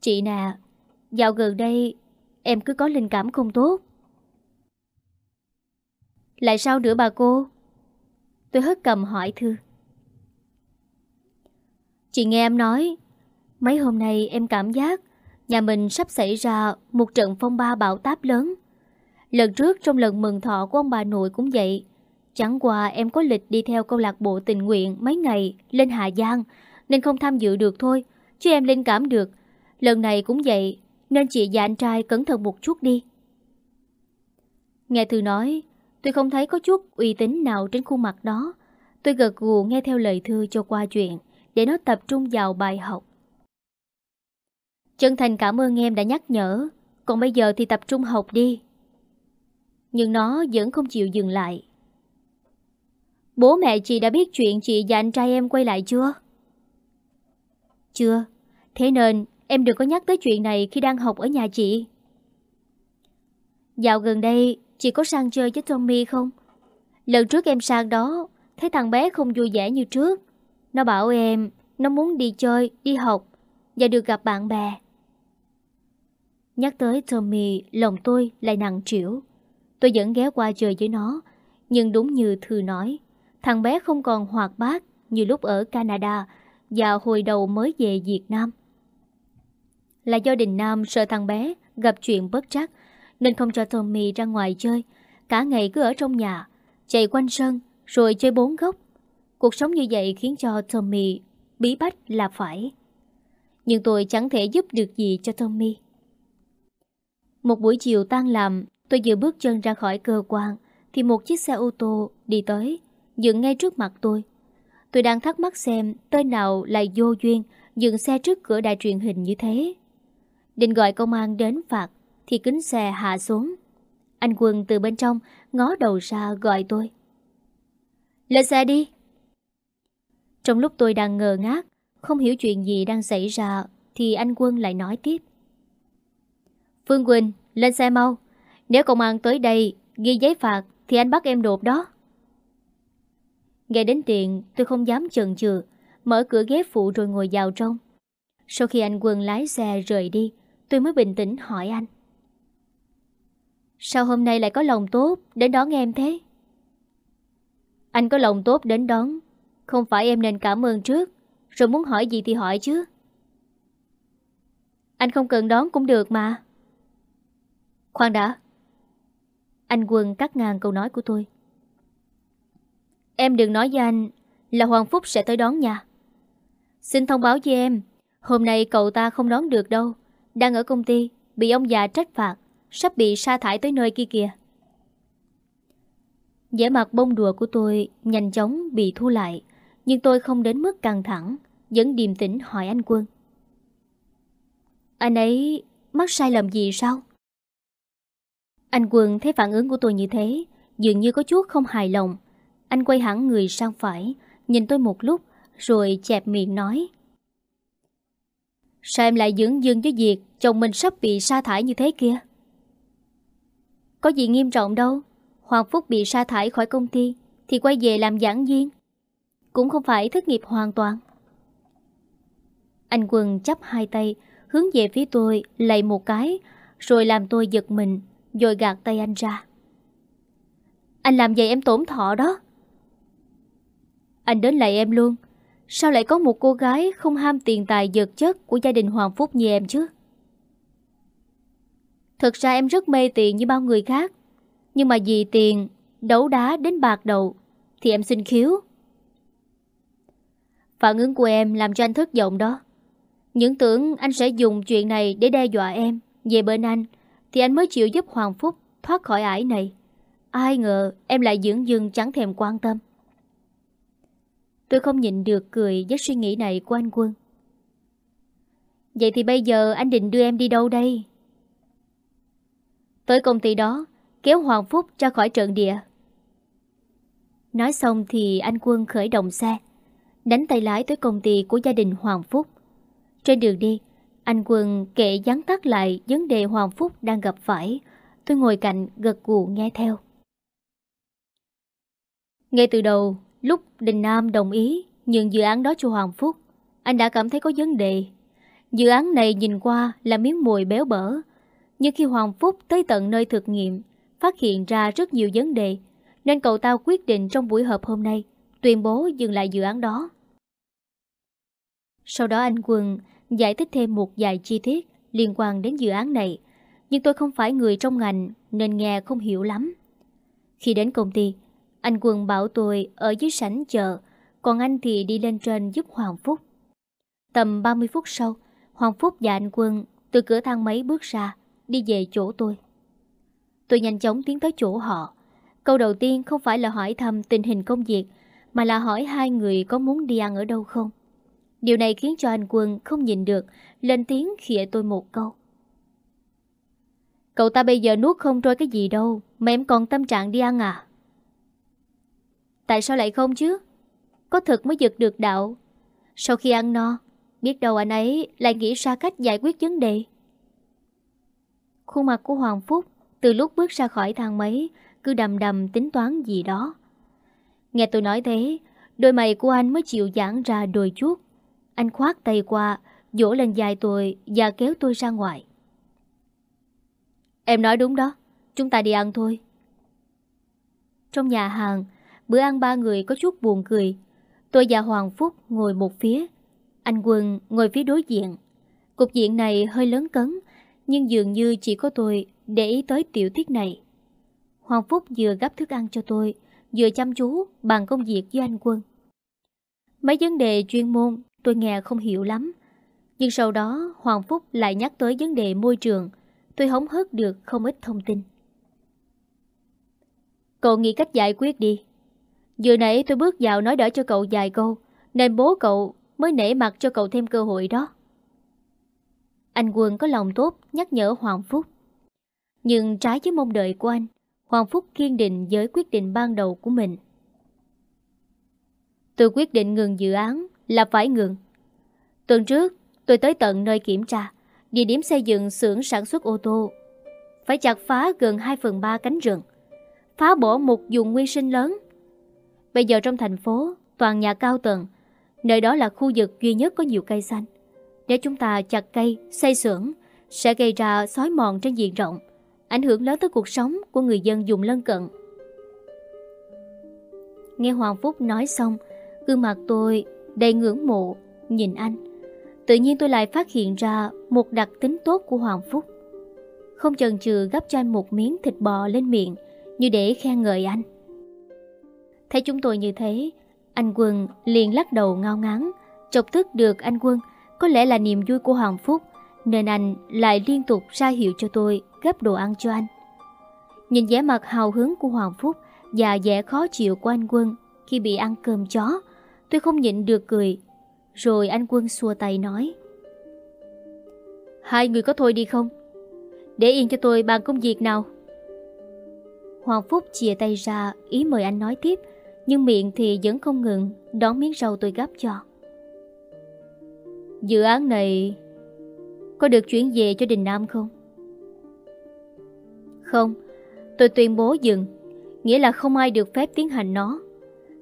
Chị nè, Dạo gần đây, Em cứ có linh cảm không tốt. Lại sao nữa bà cô? Tôi hất cầm hỏi Thư. Chị nghe em nói, Mấy hôm nay em cảm giác Nhà mình sắp xảy ra Một trận phong ba bão táp lớn. Lần trước trong lần mừng thọ của ông bà nội cũng vậy. Chẳng qua em có lịch đi theo câu lạc bộ tình nguyện mấy ngày lên Hà Giang nên không tham dự được thôi, chứ em linh cảm được. Lần này cũng vậy, nên chị và anh trai cẩn thận một chút đi. Nghe Thư nói, tôi không thấy có chút uy tín nào trên khuôn mặt đó. Tôi gật gù nghe theo lời Thư cho qua chuyện, để nó tập trung vào bài học. Chân thành cảm ơn em đã nhắc nhở Còn bây giờ thì tập trung học đi Nhưng nó vẫn không chịu dừng lại Bố mẹ chị đã biết chuyện chị và anh trai em quay lại chưa? Chưa. Thế nên em đừng có nhắc tới chuyện này khi đang học ở nhà chị. Dạo gần đây Chị có sang chơi với Tommy không? Lần trước em sang đó Thấy thằng bé không vui vẻ như trước. Nó bảo em Nó muốn đi chơi, đi học Và được gặp bạn bè. Nhắc tới Tommy Lòng tôi lại nặng trĩu. Tôi vẫn ghé qua chơi với nó Nhưng đúng như Thư nói Thằng bé không còn hoạt bát Như lúc ở Canada Và hồi đầu mới về Việt Nam Là do Đình Nam sợ thằng bé Gặp chuyện bất trắc nên không cho Tommy ra ngoài chơi. Cả ngày cứ ở trong nhà, chạy quanh sân, rồi chơi bốn góc. Cuộc sống như vậy khiến cho Tommy bí bách là phải. Nhưng tôi chẳng thể giúp được gì cho Tommy. Một buổi chiều tan làm, tôi vừa bước chân ra khỏi cơ quan, thì một chiếc xe ô tô đi tới, dừng ngay trước mặt tôi. Tôi đang thắc mắc xem tên nào lại vô duyên dừng xe trước cửa đài truyền hình như thế. Định gọi công an đến phạt, thì kính xe hạ xuống. Anh Quân từ bên trong ngó đầu ra gọi tôi. Lên xe đi! Trong lúc tôi đang ngờ ngác, không hiểu chuyện gì đang xảy ra, thì anh Quân lại nói tiếp. Phương Quỳnh, lên xe mau. Nếu công an tới đây ghi giấy phạt thì anh bắt em đột đó. Nghe đến tiền, tôi không dám chần chừ, mở cửa ghế phụ rồi ngồi vào trong. Sau khi anh Quân lái xe rời đi, tôi mới bình tĩnh hỏi anh. Sao hôm nay lại có lòng tốt đến đón em thế? Anh có lòng tốt đến đón Không phải em nên cảm ơn trước Rồi muốn hỏi gì thì hỏi chứ Anh không cần đón cũng được mà Khoan đã Anh Quân cắt ngang câu nói của tôi Em đừng nói với anh, Là Hoàng Phúc sẽ tới đón nha. Xin thông báo với em, Hôm nay cậu ta không đón được đâu. Đang ở công ty, Bị ông già trách phạt, Sắp bị sa thải tới nơi kia kìa. Vẻ mặt bông đùa của tôi nhanh chóng bị thu lại, Nhưng tôi không đến mức căng thẳng, Vẫn điềm tĩnh hỏi anh Quân. Anh ấy mắc sai lầm gì sao? Anh Quân thấy phản ứng của tôi như thế, Dường như có chút không hài lòng anh quay hẳn người sang phải, Nhìn tôi một lúc, Rồi chẹp miệng nói. Sao em lại dưỡng dưng với việc Chồng mình sắp bị sa thải như thế kia? Có gì nghiêm trọng đâu. Hoàng Phúc bị sa thải khỏi công ty, Thì quay về làm giảng viên. Cũng không phải thất nghiệp hoàn toàn. Anh Quân chấp hai tay, Hướng về phía tôi, lạy một cái, Rồi làm tôi giật mình Rồi gạt tay anh ra. Anh làm vậy em tổn thọ đó. Anh đến lại em luôn. Sao lại có một cô gái Không ham tiền tài vật chất Của gia đình Hoàng Phúc như em chứ? Thật ra em rất mê tiền như bao người khác, Nhưng mà vì tiền Đấu đá đến bạc đầu Thì em xin khiếu. Phản ứng của em làm cho anh thất vọng đó. Những tưởng anh sẽ dùng chuyện này Để đe dọa em Về bên anh Thì anh mới chịu giúp Hoàng Phúc thoát khỏi ải này. Ai ngờ em lại dưỡng dưng chẳng thèm quan tâm. Tôi không nhịn được cười với suy nghĩ này của anh Quân. Vậy thì bây giờ anh định đưa em đi đâu đây? Tới công ty đó, Kéo Hoàng Phúc ra khỏi trận địa. Nói xong thì anh Quân khởi động xe, Đánh tay lái tới công ty của gia đình Hoàng Phúc. Trên đường đi, Anh Quân kể gián tắt lại vấn đề Hoàng Phúc đang gặp phải. Tôi ngồi cạnh gật gù nghe theo. Ngay từ đầu Lúc Đình Nam đồng ý Nhường dự án đó cho Hoàng Phúc Anh đã cảm thấy có vấn đề Dự án này nhìn qua là miếng mùi béo bở nhưng khi Hoàng Phúc tới tận nơi thực nghiệm, phát hiện ra rất nhiều vấn đề, nên cậu ta quyết định trong buổi họp hôm nay tuyên bố dừng lại dự án đó. Sau đó anh Quân giải thích thêm một vài chi tiết liên quan đến dự án này, nhưng tôi không phải người trong ngành nên nghe không hiểu lắm. Khi đến công ty, anh Quân bảo tôi ở dưới sảnh chờ, còn anh thì đi lên trên giúp Hoàng Phúc. Tầm 30 phút sau, Hoàng Phúc và anh Quân từ cửa thang máy bước ra, đi về chỗ tôi. Tôi nhanh chóng tiến tới chỗ họ. Câu đầu tiên không phải là hỏi thăm tình hình công việc, mà là hỏi hai người có muốn đi ăn ở đâu không. Điều này khiến cho anh Quân không nhìn được, lên tiếng khịa tôi một câu. Cậu ta bây giờ nuốt không trôi cái gì đâu, mà em còn tâm trạng đi ăn à? Tại sao lại không chứ? Có thực mới giật được đạo. Sau khi ăn no, biết đâu anh ấy lại nghĩ ra cách giải quyết vấn đề. Khuôn mặt của Hoàng Phúc từ lúc bước ra khỏi thang máy cứ đầm đầm tính toán gì đó. Nghe tôi nói thế, đôi mày của anh mới chịu giãn ra đôi chút. Anh khoát tay qua, dỗ lên dài tôi và kéo tôi ra ngoài. Em nói đúng đó, chúng ta đi ăn thôi. Trong nhà hàng, bữa ăn ba người có chút buồn cười. Tôi và Hoàng Phúc ngồi một phía, anh Quân ngồi phía đối diện. Cục diện này hơi lớn cấn, nhưng dường như chỉ có tôi để ý tới tiểu tiết này. Hoàng Phúc vừa gấp thức ăn cho tôi, vừa chăm chú bàn công việc với anh Quân. Mấy vấn đề chuyên môn tôi nghe không hiểu lắm. Nhưng sau đó Hoàng Phúc lại nhắc tới vấn đề môi trường. Tôi hóng hớt được không ít thông tin. Cậu nghĩ cách giải quyết đi. Vừa nãy tôi bước vào nói đỡ cho cậu vài câu, nên bố cậu mới nể mặt cho cậu thêm cơ hội đó. Anh Quân có lòng tốt nhắc nhở Hoàng Phúc. Nhưng trái với mong đợi của anh, Hoàng Phúc kiên định với quyết định ban đầu của mình. Tôi quyết định ngừng dự án là phải ngừng. Tuần trước, tôi tới tận nơi kiểm tra, địa điểm xây dựng xưởng sản xuất ô tô. Phải chặt phá gần 2 phần 3 cánh rừng, phá bỏ một vùng nguyên sinh lớn. Bây giờ trong thành phố, toàn nhà cao tầng, nơi đó là khu vực duy nhất có nhiều cây xanh. Nếu chúng ta chặt cây, xây xưởng, sẽ gây ra xói mòn trên diện rộng, ảnh hưởng lớn tới cuộc sống của người dân dùng lân cận. Nghe Hoàng Phúc nói xong, gương mặt tôi đầy ngưỡng mộ, nhìn anh. Tự nhiên tôi lại phát hiện ra một đặc tính tốt của Hoàng Phúc. Không chần chừ gấp cho anh một miếng thịt bò lên miệng, như để khen ngợi anh. Thấy chúng tôi như thế, anh Quân liền lắc đầu ngao ngán, chọc tức được anh Quân, có lẽ là niềm vui của Hoàng Phúc, nên anh lại liên tục ra hiệu cho tôi gấp đồ ăn cho anh. Nhìn vẻ mặt hào hứng của Hoàng Phúc và vẻ khó chịu của anh Quân khi bị ăn cơm chó, tôi không nhịn được cười. Rồi anh Quân xua tay nói Hai người có thôi đi không? Để yên cho tôi bàn công việc nào Hoàng Phúc chia tay ra ý mời anh nói tiếp nhưng miệng thì vẫn không ngừng, Đón miếng rau tôi gấp cho. Dự án này Có được chuyển về cho Đình Nam không? Không, Tôi tuyên bố dừng, Nghĩa là không ai được phép tiến hành nó.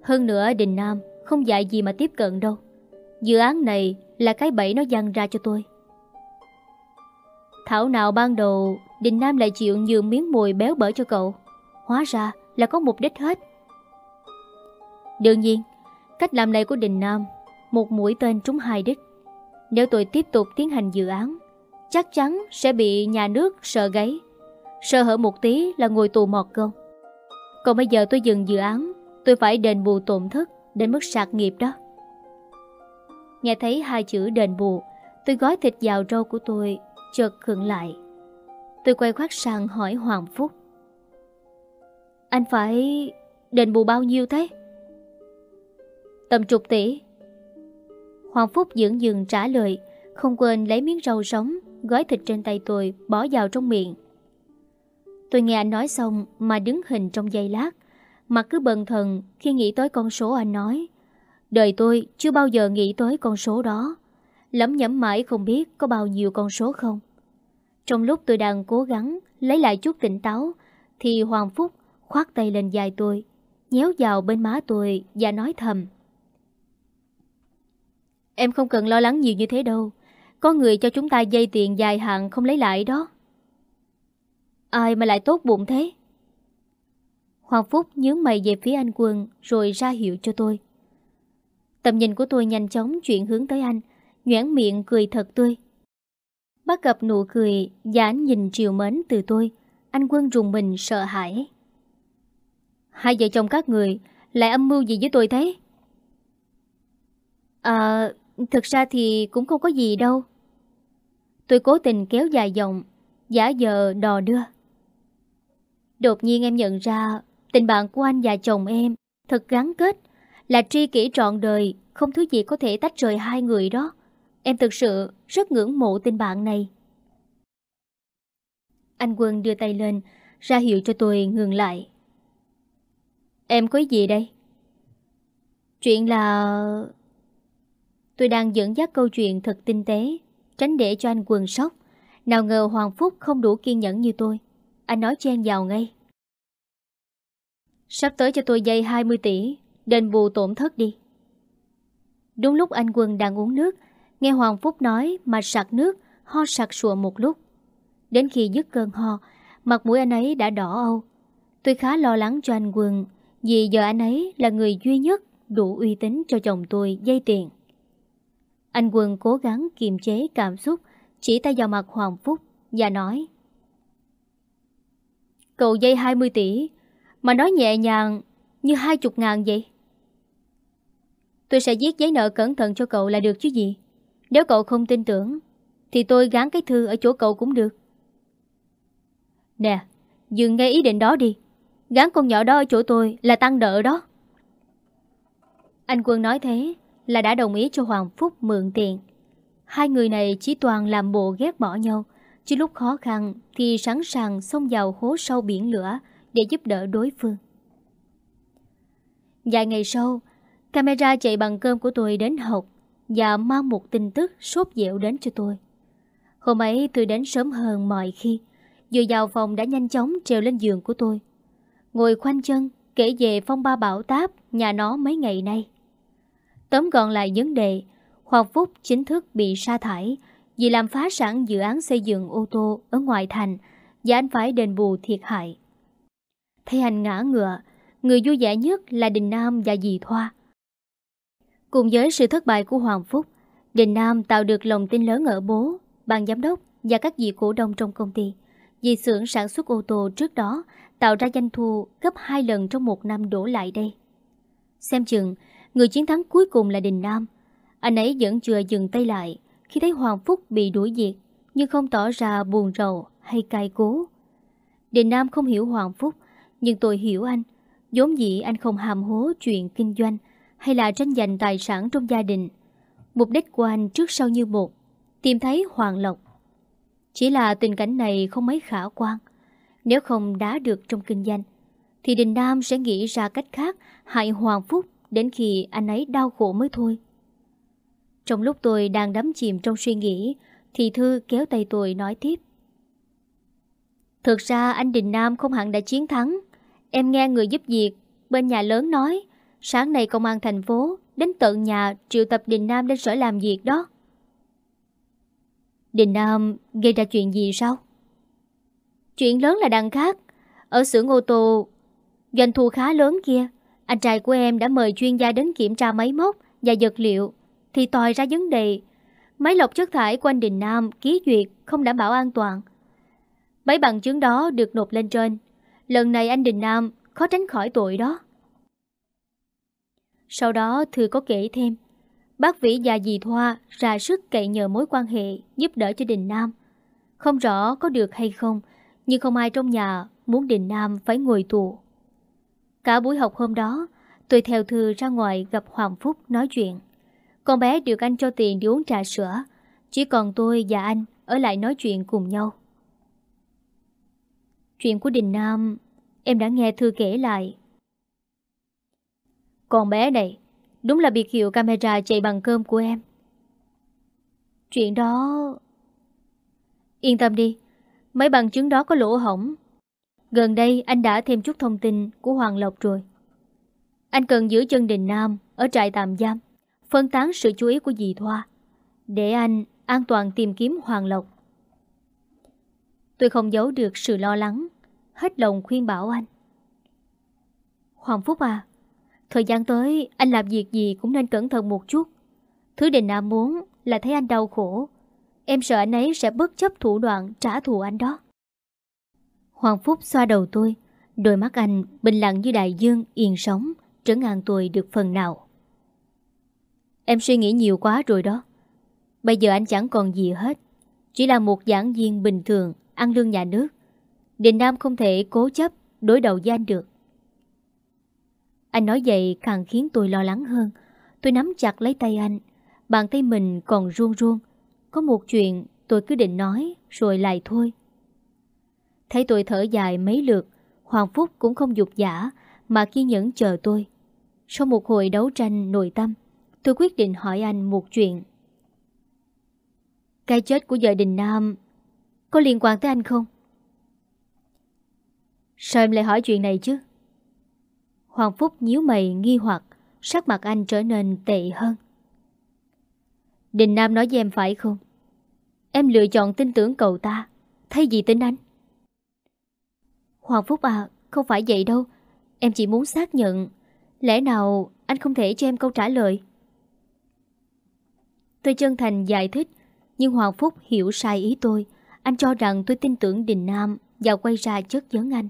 Hơn nữa, Đình Nam Không dạy gì mà tiếp cận đâu. Dự án này là cái bẫy nó dăng ra cho tôi. Thảo nào ban đầu, Đình Nam lại chịu nhường miếng mùi béo bở cho cậu. Hóa ra là có mục đích hết. Đương nhiên, Cách làm này của Đình Nam, Một mũi tên trúng hai đích. Nếu tôi tiếp tục tiến hành dự án, Chắc chắn sẽ bị nhà nước sợ gáy. Sợ hở một tí là ngồi tù mọt cơm. Còn bây giờ tôi dừng dự án, Tôi phải đền bù tổn thất Đến mức sạc nghiệp đó. Nghe thấy hai chữ đền bù, Tôi gói thịt vào rau của tôi, Chợt khựng lại. Tôi quay khoát sang hỏi Hoàng Phúc. Anh phải đền bù bao nhiêu thế? Tầm chục tỷ. Hoàng Phúc dưỡng dừng trả lời, Không quên lấy miếng rau sống, Gói thịt trên tay tôi, bỏ vào trong miệng. Tôi nghe anh nói xong Mà đứng hình trong giây lát. Mặt cứ bần thần khi nghĩ tới con số anh nói. Đời tôi chưa bao giờ nghĩ tới con số đó. Lấm nhẩm mãi không biết có bao nhiêu con số không. Trong lúc tôi đang cố gắng lấy lại chút tỉnh táo, Thì Hoàng Phúc khoát tay lên dài tôi, Nhéo vào bên má tôi và nói thầm. Em không cần lo lắng nhiều như thế đâu. Có người cho chúng ta dây tiền dài hạn không lấy lại đó. Ai mà lại tốt bụng thế? Hoàng Phúc nhướng mày về phía anh Quân, Rồi ra hiệu cho tôi. Tầm nhìn của tôi nhanh chóng chuyển hướng tới anh Nhoảng miệng cười thật tươi. Bắt gặp nụ cười, Và ánh nhìn chiều mến từ tôi. Anh Quân rùng mình sợ hãi. Hai vợ chồng các người, Lại âm mưu gì với tôi thế? À Thực ra thì cũng không có gì đâu. Tôi cố tình kéo dài dòng, Giả giờ đò đưa. Đột nhiên em nhận ra Tình bạn của anh và chồng em Thật gắn kết, Là tri kỷ trọn đời, Không thứ gì có thể tách rời hai người đó. Em thực sự rất ngưỡng mộ tình bạn này. Anh Quân đưa tay lên, Ra hiệu cho tôi ngừng lại. Em có gì đây? Chuyện là... Tôi đang dẫn dắt câu chuyện thật tinh tế, Tránh để cho anh Quân sốc Nào ngờ Hoàng Phúc không đủ kiên nhẫn như tôi. Anh nói chen vào ngay. Sắp tới cho tôi dây 20 tỷ, Đền bù tổn thất đi. Đúng lúc anh Quân đang uống nước, Nghe Hoàng Phúc nói mà sặc nước, Ho sặc sụa một lúc. Đến khi dứt cơn ho, Mặt mũi anh ấy đã đỏ âu. Tôi khá lo lắng cho anh Quân Vì giờ anh ấy là người duy nhất Đủ uy tín cho chồng tôi dây tiền. Anh Quân cố gắng kiềm chế cảm xúc, Chỉ tay vào mặt Hoàng Phúc Và nói, Cậu dây 20 tỷ, Mà nói nhẹ nhàng Như hai chục ngàn vậy. Tôi sẽ viết giấy nợ cẩn thận cho cậu là được chứ gì. Nếu cậu không tin tưởng, Thì tôi gán cái thư ở chỗ cậu cũng được. Nè, Dừng ngay ý định đó đi. Gán con nhỏ đó ở chỗ tôi là tăng nợ đó. Anh Quân nói thế là đã đồng ý cho Hoàng Phúc mượn tiền Hai người này chỉ toàn làm bộ ghét bỏ nhau, Chứ lúc khó khăn Thì sẵn sàng xông vào hố sâu biển lửa Để giúp đỡ đối phương Vài ngày sau, Camera chạy bằng cơm của tôi đến học và mang một tin tức sốt dẻo đến cho tôi. Hôm ấy tôi đến sớm hơn mọi khi. Vừa vào phòng đã nhanh chóng trèo lên giường của tôi. Ngồi khoanh chân kể về phong ba bảo táp nhà nó mấy ngày nay. Tóm gọn lại vấn đề, Hoàng Phúc chính thức bị sa thải vì làm phá sản dự án xây dựng ô tô ở ngoại thành và anh phải đền bù thiệt hại. Thấy hành ngã ngựa, người vui vẻ nhất là Đình Nam và dì Thoa. Cùng với sự thất bại của Hoàng Phúc, Đình Nam tạo được lòng tin lớn ở bố, ban giám đốc và các vị cổ đông trong công ty. Vì xưởng sản xuất ô tô trước đó tạo ra doanh thu gấp 2 lần trong một năm đổ lại đây. Xem chừng, người chiến thắng cuối cùng là Đình Nam. Anh ấy vẫn chưa dừng tay lại khi thấy Hoàng Phúc bị đuổi diệt, nhưng không tỏ ra buồn rầu hay cay cố. Đình Nam không hiểu Hoàng Phúc, nhưng tôi hiểu anh. vốn dĩ anh không hàm hố chuyện kinh doanh, hay là tranh giành tài sản trong gia đình. Mục đích của anh trước sau như một, tìm thấy Hoàng Lộc. Chỉ là tình cảnh này không mấy khả quan. Nếu không đá được trong kinh doanh, thì Đình Nam sẽ nghĩ ra cách khác hại Hoàng Phúc đến khi anh ấy đau khổ mới thôi. Trong lúc tôi đang đắm chìm trong suy nghĩ, thì Thư kéo tay tôi nói tiếp. Thực ra anh Đình Nam không hẳn đã chiến thắng. Em nghe người giúp việc bên nhà lớn nói Sáng nay công an thành phố đến tận nhà triệu tập Đình Nam đến sở làm việc đó. Đình Nam gây ra chuyện gì sao? Chuyện lớn là đằng khác. Ở xưởng ô tô, doanh thu khá lớn kia, anh trai của em đã mời chuyên gia đến kiểm tra máy móc và vật liệu, thì tòi ra vấn đề. Máy lọc chất thải của anh Đình Nam ký duyệt không đảm bảo an toàn. Mấy bằng chứng đó được nộp lên trên. Lần này anh Đình Nam khó tránh khỏi tội đó. Sau đó Thư có kể thêm Bác Vĩ và dì Thoa ra sức cậy nhờ mối quan hệ giúp đỡ cho Đình Nam. Không rõ có được hay không, nhưng không ai trong nhà muốn Đình Nam phải ngồi tù. Cả buổi học hôm đó, tôi theo Thư ra ngoài gặp Hoàng Phúc nói chuyện. Con bé được anh cho tiền đi uống trà sữa, chỉ còn tôi và anh ở lại nói chuyện cùng nhau. Chuyện của Đình Nam, em đã nghe Thư kể lại con bé này Đúng là biệt hiệu camera chạy bằng cơm của em Chuyện đó Yên tâm đi Mấy bằng chứng đó có lỗ hỏng Gần đây, anh đã thêm chút thông tin Của Hoàng Lộc rồi. Anh cần giữ chân Đình Nam Ở trại tạm giam, Phân tán sự chú ý của dì Thoa, Để anh an toàn tìm kiếm Hoàng Lộc. Tôi không giấu được sự lo lắng, Hết lòng khuyên bảo anh. Hoàng Phúc à Thời gian tới anh làm việc gì cũng nên cẩn thận một chút. Thứ Đình Nam muốn là thấy anh đau khổ, Em sợ anh ấy sẽ bất chấp thủ đoạn trả thù anh đó. Hoàng Phúc xoa đầu tôi, Đôi mắt anh bình lặng như đại dương, yên sống Trấn an tôi được phần nào Em suy nghĩ nhiều quá rồi đó Bây giờ anh chẳng còn gì hết, Chỉ là một giảng viên bình thường, Ăn lương nhà nước Đình Nam không thể cố chấp, Đối đầu với anh được Anh nói vậy càng khiến tôi lo lắng hơn. Tôi nắm chặt lấy tay anh. Bàn tay mình còn ruông ruông. Có một chuyện tôi cứ định nói, rồi lại thôi. Thấy tôi thở dài mấy lượt, Hoàng Phúc cũng không dục giả mà kiên nhẫn chờ tôi. Sau một hồi đấu tranh nội tâm, tôi quyết định hỏi anh một chuyện. Cái chết của vợ Đình Nam có liên quan tới anh không? Sao em lại hỏi chuyện này chứ? Hoàng Phúc nhíu mày nghi hoặc, sắc mặt anh trở nên tệ hơn. Đình Nam nói với em phải không? Em lựa chọn tin tưởng cậu ta, thay vì tin anh. Hoàng Phúc à, không phải vậy đâu. Em chỉ muốn xác nhận. Lẽ nào anh không thể cho em câu trả lời? Tôi chân thành giải thích, nhưng Hoàng Phúc hiểu sai ý tôi. Anh cho rằng tôi tin tưởng Đình Nam và quay ra chất vấn anh.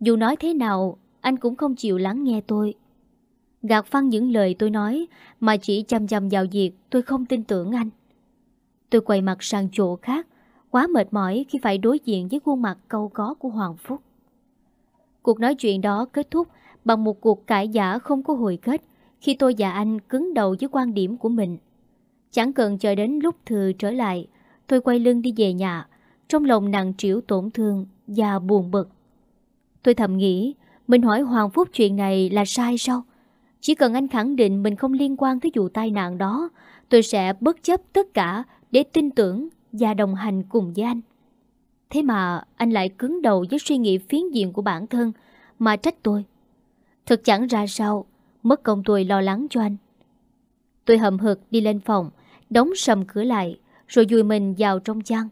Dù nói thế nào, anh cũng không chịu lắng nghe tôi. Gạt phăng những lời tôi nói mà chỉ chăm chăm vào việc tôi không tin tưởng anh. Tôi quay mặt sang chỗ khác, quá mệt mỏi khi phải đối diện với khuôn mặt câu có của Hoàng Phúc. Cuộc nói chuyện đó kết thúc bằng một cuộc cãi giả không có hồi kết khi tôi và anh cứng đầu với quan điểm của mình. Chẳng cần chờ đến lúc thừa trở lại, tôi quay lưng đi về nhà, trong lòng nặng trĩu tổn thương và buồn bực. Tôi thầm nghĩ, mình hỏi Hoàng Phúc chuyện này là sai sao? Chỉ cần anh khẳng định mình không liên quan tới vụ tai nạn đó, tôi sẽ bất chấp tất cả để tin tưởng và đồng hành cùng với anh. Thế mà anh lại cứng đầu với suy nghĩ phiến diện của bản thân mà trách tôi. Thật chẳng ra sao, mất công tôi lo lắng cho anh. Tôi hậm hực đi lên phòng, đóng sầm cửa lại, rồi dùi mình vào trong chăn.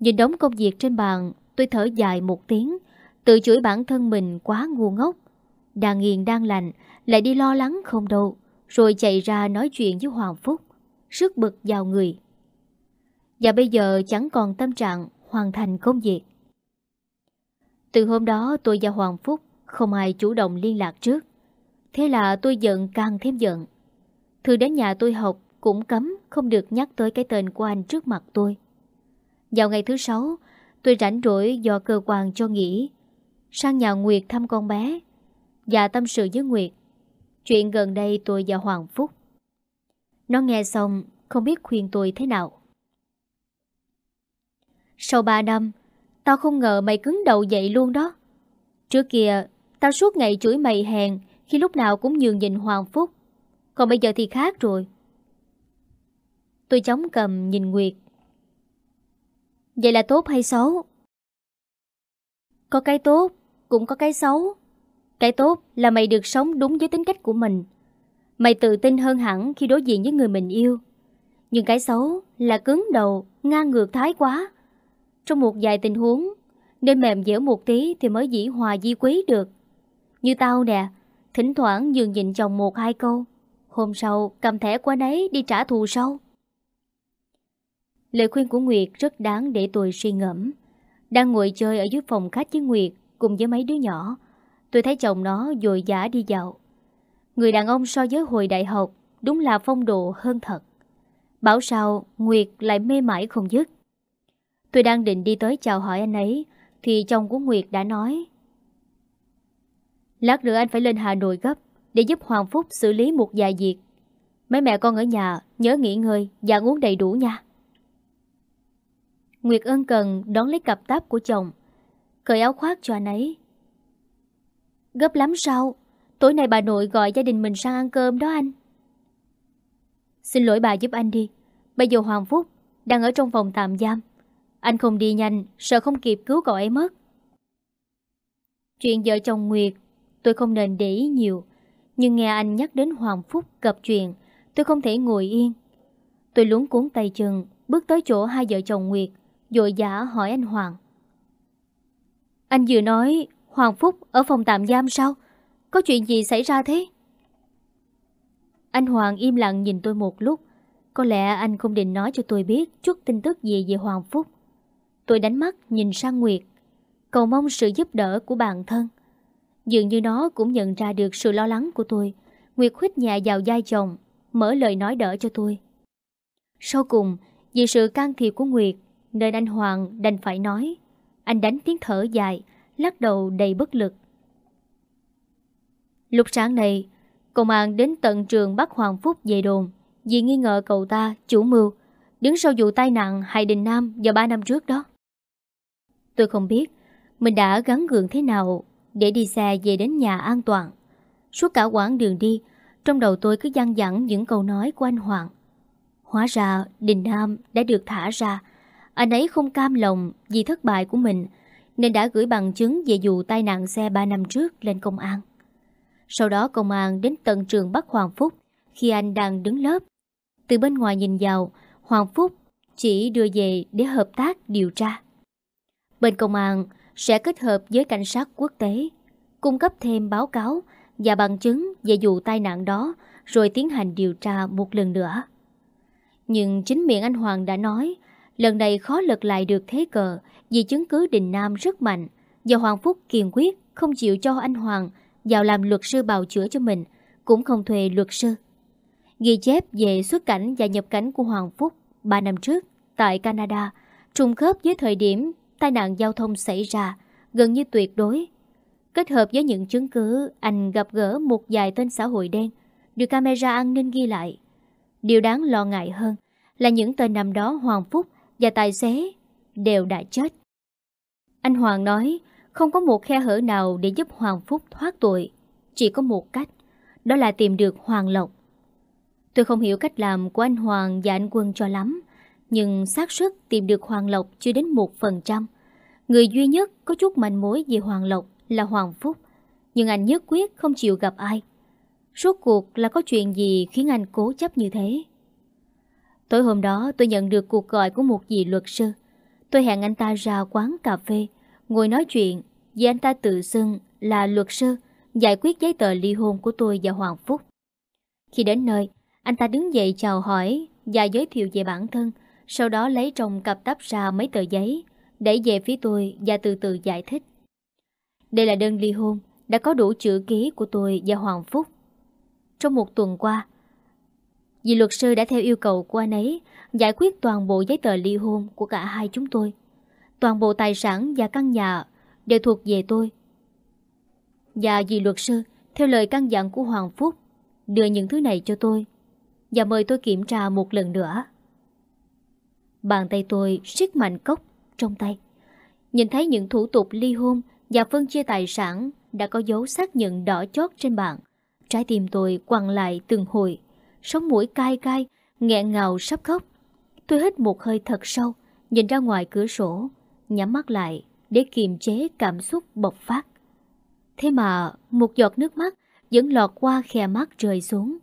Nhìn đống công việc trên bàn, tôi thở dài một tiếng, tự chửi bản thân mình quá ngu ngốc. Đang nghiền đang lành, lại đi lo lắng không đâu, rồi chạy ra nói chuyện với Hoàng Phúc, sức bực vào người. Và bây giờ chẳng còn tâm trạng hoàn thành công việc. Từ hôm đó tôi và Hoàng Phúc không ai chủ động liên lạc trước. Thế là tôi giận càng thêm giận. Thư đến nhà tôi học cũng cấm không được nhắc tới cái tên của anh trước mặt tôi. Vào ngày thứ sáu, tôi rảnh rỗi do cơ quan cho nghỉ. Sang nhà Nguyệt thăm con bé và tâm sự với Nguyệt. Chuyện gần đây tôi và Hoàng Phúc. Nó nghe xong không biết khuyên tôi thế nào. Sau 3 năm, tao không ngờ mày cứng đầu dậy luôn đó. Trước kia, tao suốt ngày chửi mày hèn khi lúc nào cũng nhường nhịn Hoàng Phúc. Còn bây giờ thì khác rồi. Tôi chống cầm nhìn Nguyệt. Vậy là tốt hay xấu? Có cái tốt, cũng có cái xấu. Cái tốt là mày được sống đúng với tính cách của mình. Mày tự tin hơn hẳn khi đối diện với người mình yêu. Nhưng cái xấu là cứng đầu, ngang ngược thái quá. Trong một vài tình huống. Nên mềm dẻo một tí thì mới dĩ hòa di quý được. Như tao nè, Thỉnh thoảng dường nhìn chồng một hai câu. Hôm sau, cầm thẻ qua đấy đi trả thù sau. Lời khuyên của Nguyệt rất đáng để tôi suy ngẫm. Đang ngồi chơi ở dưới phòng khách với Nguyệt Cùng với mấy đứa nhỏ, Tôi thấy chồng nó dội dã đi dạo. Người đàn ông so với hồi đại học Đúng là phong độ hơn thật. Bảo sao Nguyệt lại mê mải không dứt. Tôi đang định đi tới chào hỏi anh ấy, Thì chồng của Nguyệt đã nói. Lát nữa anh phải lên Hà Nội gấp, Để giúp Hoàng Phúc xử lý một vài việc. Mấy mẹ con ở nhà, Nhớ nghỉ ngơi và uống đầy đủ nha. Nguyệt ân cần đón lấy cặp táp của chồng, Cởi áo khoác cho anh ấy. Gấp lắm sao? Tối nay bà nội gọi gia đình mình sang ăn cơm đó anh. Xin lỗi bà giúp anh đi, Bây giờ Hoàng Phúc Đang ở trong phòng tạm giam anh không đi nhanh, sợ không kịp cứu cậu ấy mất. Chuyện vợ chồng Nguyệt, tôi không nên để ý nhiều. Nhưng nghe anh nhắc đến Hoàng Phúc gặp chuyện, tôi không thể ngồi yên. Tôi luống cuốn tay chân, bước tới chỗ hai vợ chồng Nguyệt, dội giả hỏi anh Hoàng. Anh vừa nói Hoàng Phúc ở phòng tạm giam sao? Có chuyện gì xảy ra thế? Anh Hoàng im lặng nhìn tôi một lúc. Có lẽ anh không định nói cho tôi biết chút tin tức gì về Hoàng Phúc. Tôi đánh mắt nhìn sang Nguyệt. Cầu mong sự giúp đỡ của bản thân. Dường như nó cũng nhận ra được sự lo lắng của tôi. Nguyệt khuyết nhà vào vai chồng Mở lời nói đỡ cho tôi. Sau cùng Vì sự can thiệp của Nguyệt Nên anh Hoàng đành phải nói. Anh đánh tiếng thở dài Lắc đầu đầy bất lực. Lúc sáng này, công an đến tận trường bắt Hoàng Phúc về đồn vì nghi ngờ cậu ta chủ mưu. Đứng sau vụ tai nạn Hải Đình Nam vào 3 năm trước đó. Tôi không biết mình đã gắn gượng thế nào để đi xe về đến nhà an toàn. Suốt cả quãng đường đi, trong đầu tôi cứ dăng dẳng những câu nói của anh Hoàng. Hóa ra Đình Nam đã được thả ra. Anh ấy không cam lòng vì thất bại của mình nên đã gửi bằng chứng về vụ tai nạn xe 3 năm trước lên công an. Sau đó công an đến tận trường bắt Hoàng Phúc khi anh đang đứng lớp. Từ bên ngoài nhìn vào, Hoàng Phúc chỉ đưa về để hợp tác điều tra. Bên công an sẽ kết hợp với cảnh sát quốc tế, cung cấp thêm báo cáo và bằng chứng về vụ tai nạn đó rồi tiến hành điều tra một lần nữa. Nhưng chính miệng anh Hoàng đã nói lần này khó lật lại được thế cờ vì chứng cứ Đình Nam rất mạnh và Hoàng Phúc kiên quyết không chịu cho anh Hoàng vào làm luật sư bào chữa cho mình cũng không thuê luật sư. Ghi chép về xuất cảnh và nhập cảnh của Hoàng Phúc 3 năm trước tại Canada trùng khớp với thời điểm tai nạn giao thông xảy ra gần như tuyệt đối. Kết hợp với những chứng cứ anh gặp gỡ một vài tên xã hội đen được camera an ninh ghi lại. Điều đáng lo ngại hơn là những tên nằm đó Hoàng Phúc và tài xế đều đã chết. Anh Hoàng nói không có một khe hở nào để giúp Hoàng Phúc thoát tội. Chỉ có một cách, đó là tìm được Hoàng Lộc. Tôi không hiểu cách làm của anh Hoàng và anh Quân cho lắm, nhưng xác suất tìm được Hoàng Lộc chưa đến một phần trăm. Người duy nhất có chút manh mối về Hoàng Lộc là Hoàng Phúc, nhưng anh nhất quyết không chịu gặp ai. Rốt cuộc là có chuyện gì khiến anh cố chấp như thế? Tối hôm đó tôi nhận được cuộc gọi của một vị luật sư. Tôi hẹn anh ta ra quán cà phê, ngồi nói chuyện vì anh ta tự xưng là luật sư giải quyết giấy tờ ly hôn của tôi và Hoàng Phúc. Khi đến nơi, anh ta đứng dậy chào hỏi và giới thiệu về bản thân, sau đó lấy trong cặp tắp ra mấy tờ giấy, đẩy về phía tôi và từ từ giải thích. Đây là đơn ly hôn, đã có đủ chữ ký của tôi và Hoàng Phúc. Trong một tuần qua, vì luật sư đã theo yêu cầu của anh ấy giải quyết toàn bộ giấy tờ ly hôn của cả hai chúng tôi. Toàn bộ tài sản và căn nhà đều thuộc về tôi. Và vì luật sư, theo lời căn dặn của Hoàng Phúc, đưa những thứ này cho tôi và mời tôi kiểm tra một lần nữa. Bàn tay tôi siết mạnh cốc trong tay. Nhìn thấy những thủ tục ly hôn và phân chia tài sản đã có dấu xác nhận đỏ chót trên bàn. Trái tim tôi quằn lại từng hồi, sống mũi cay cay, nghẹn ngào sắp khóc. Tôi hít một hơi thật sâu, nhìn ra ngoài cửa sổ, nhắm mắt lại để kiềm chế cảm xúc bộc phát. Thế mà một giọt nước mắt vẫn lọt qua khe mắt rơi xuống.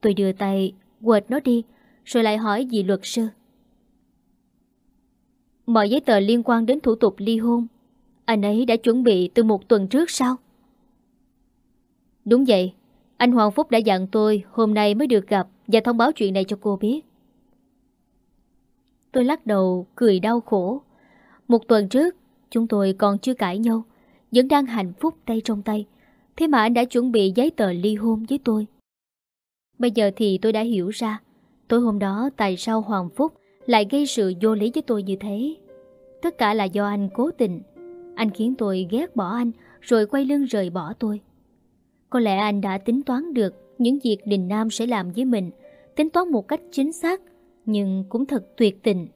Tôi đưa tay quệt nó đi, rồi lại hỏi vị luật sư. Mọi giấy tờ liên quan đến thủ tục ly hôn, anh ấy đã chuẩn bị từ một tuần trước sao? Đúng vậy, anh Hoàng Phúc đã dặn tôi hôm nay mới được gặp và thông báo chuyện này cho cô biết. Tôi lắc đầu, cười đau khổ. Một tuần trước, chúng tôi còn chưa cãi nhau, vẫn đang hạnh phúc tay trong tay. Thế mà anh đã chuẩn bị giấy tờ ly hôn với tôi. Bây giờ thì tôi đã hiểu ra, tối hôm đó tại sao Hoàng Phúc lại gây sự vô lý với tôi như thế. Tất cả là do anh cố tình. Anh khiến tôi ghét bỏ anh rồi quay lưng rời bỏ tôi. Có lẽ anh đã tính toán được những việc Đình Nam sẽ làm với mình, tính toán một cách chính xác, nhưng cũng thật tuyệt tình.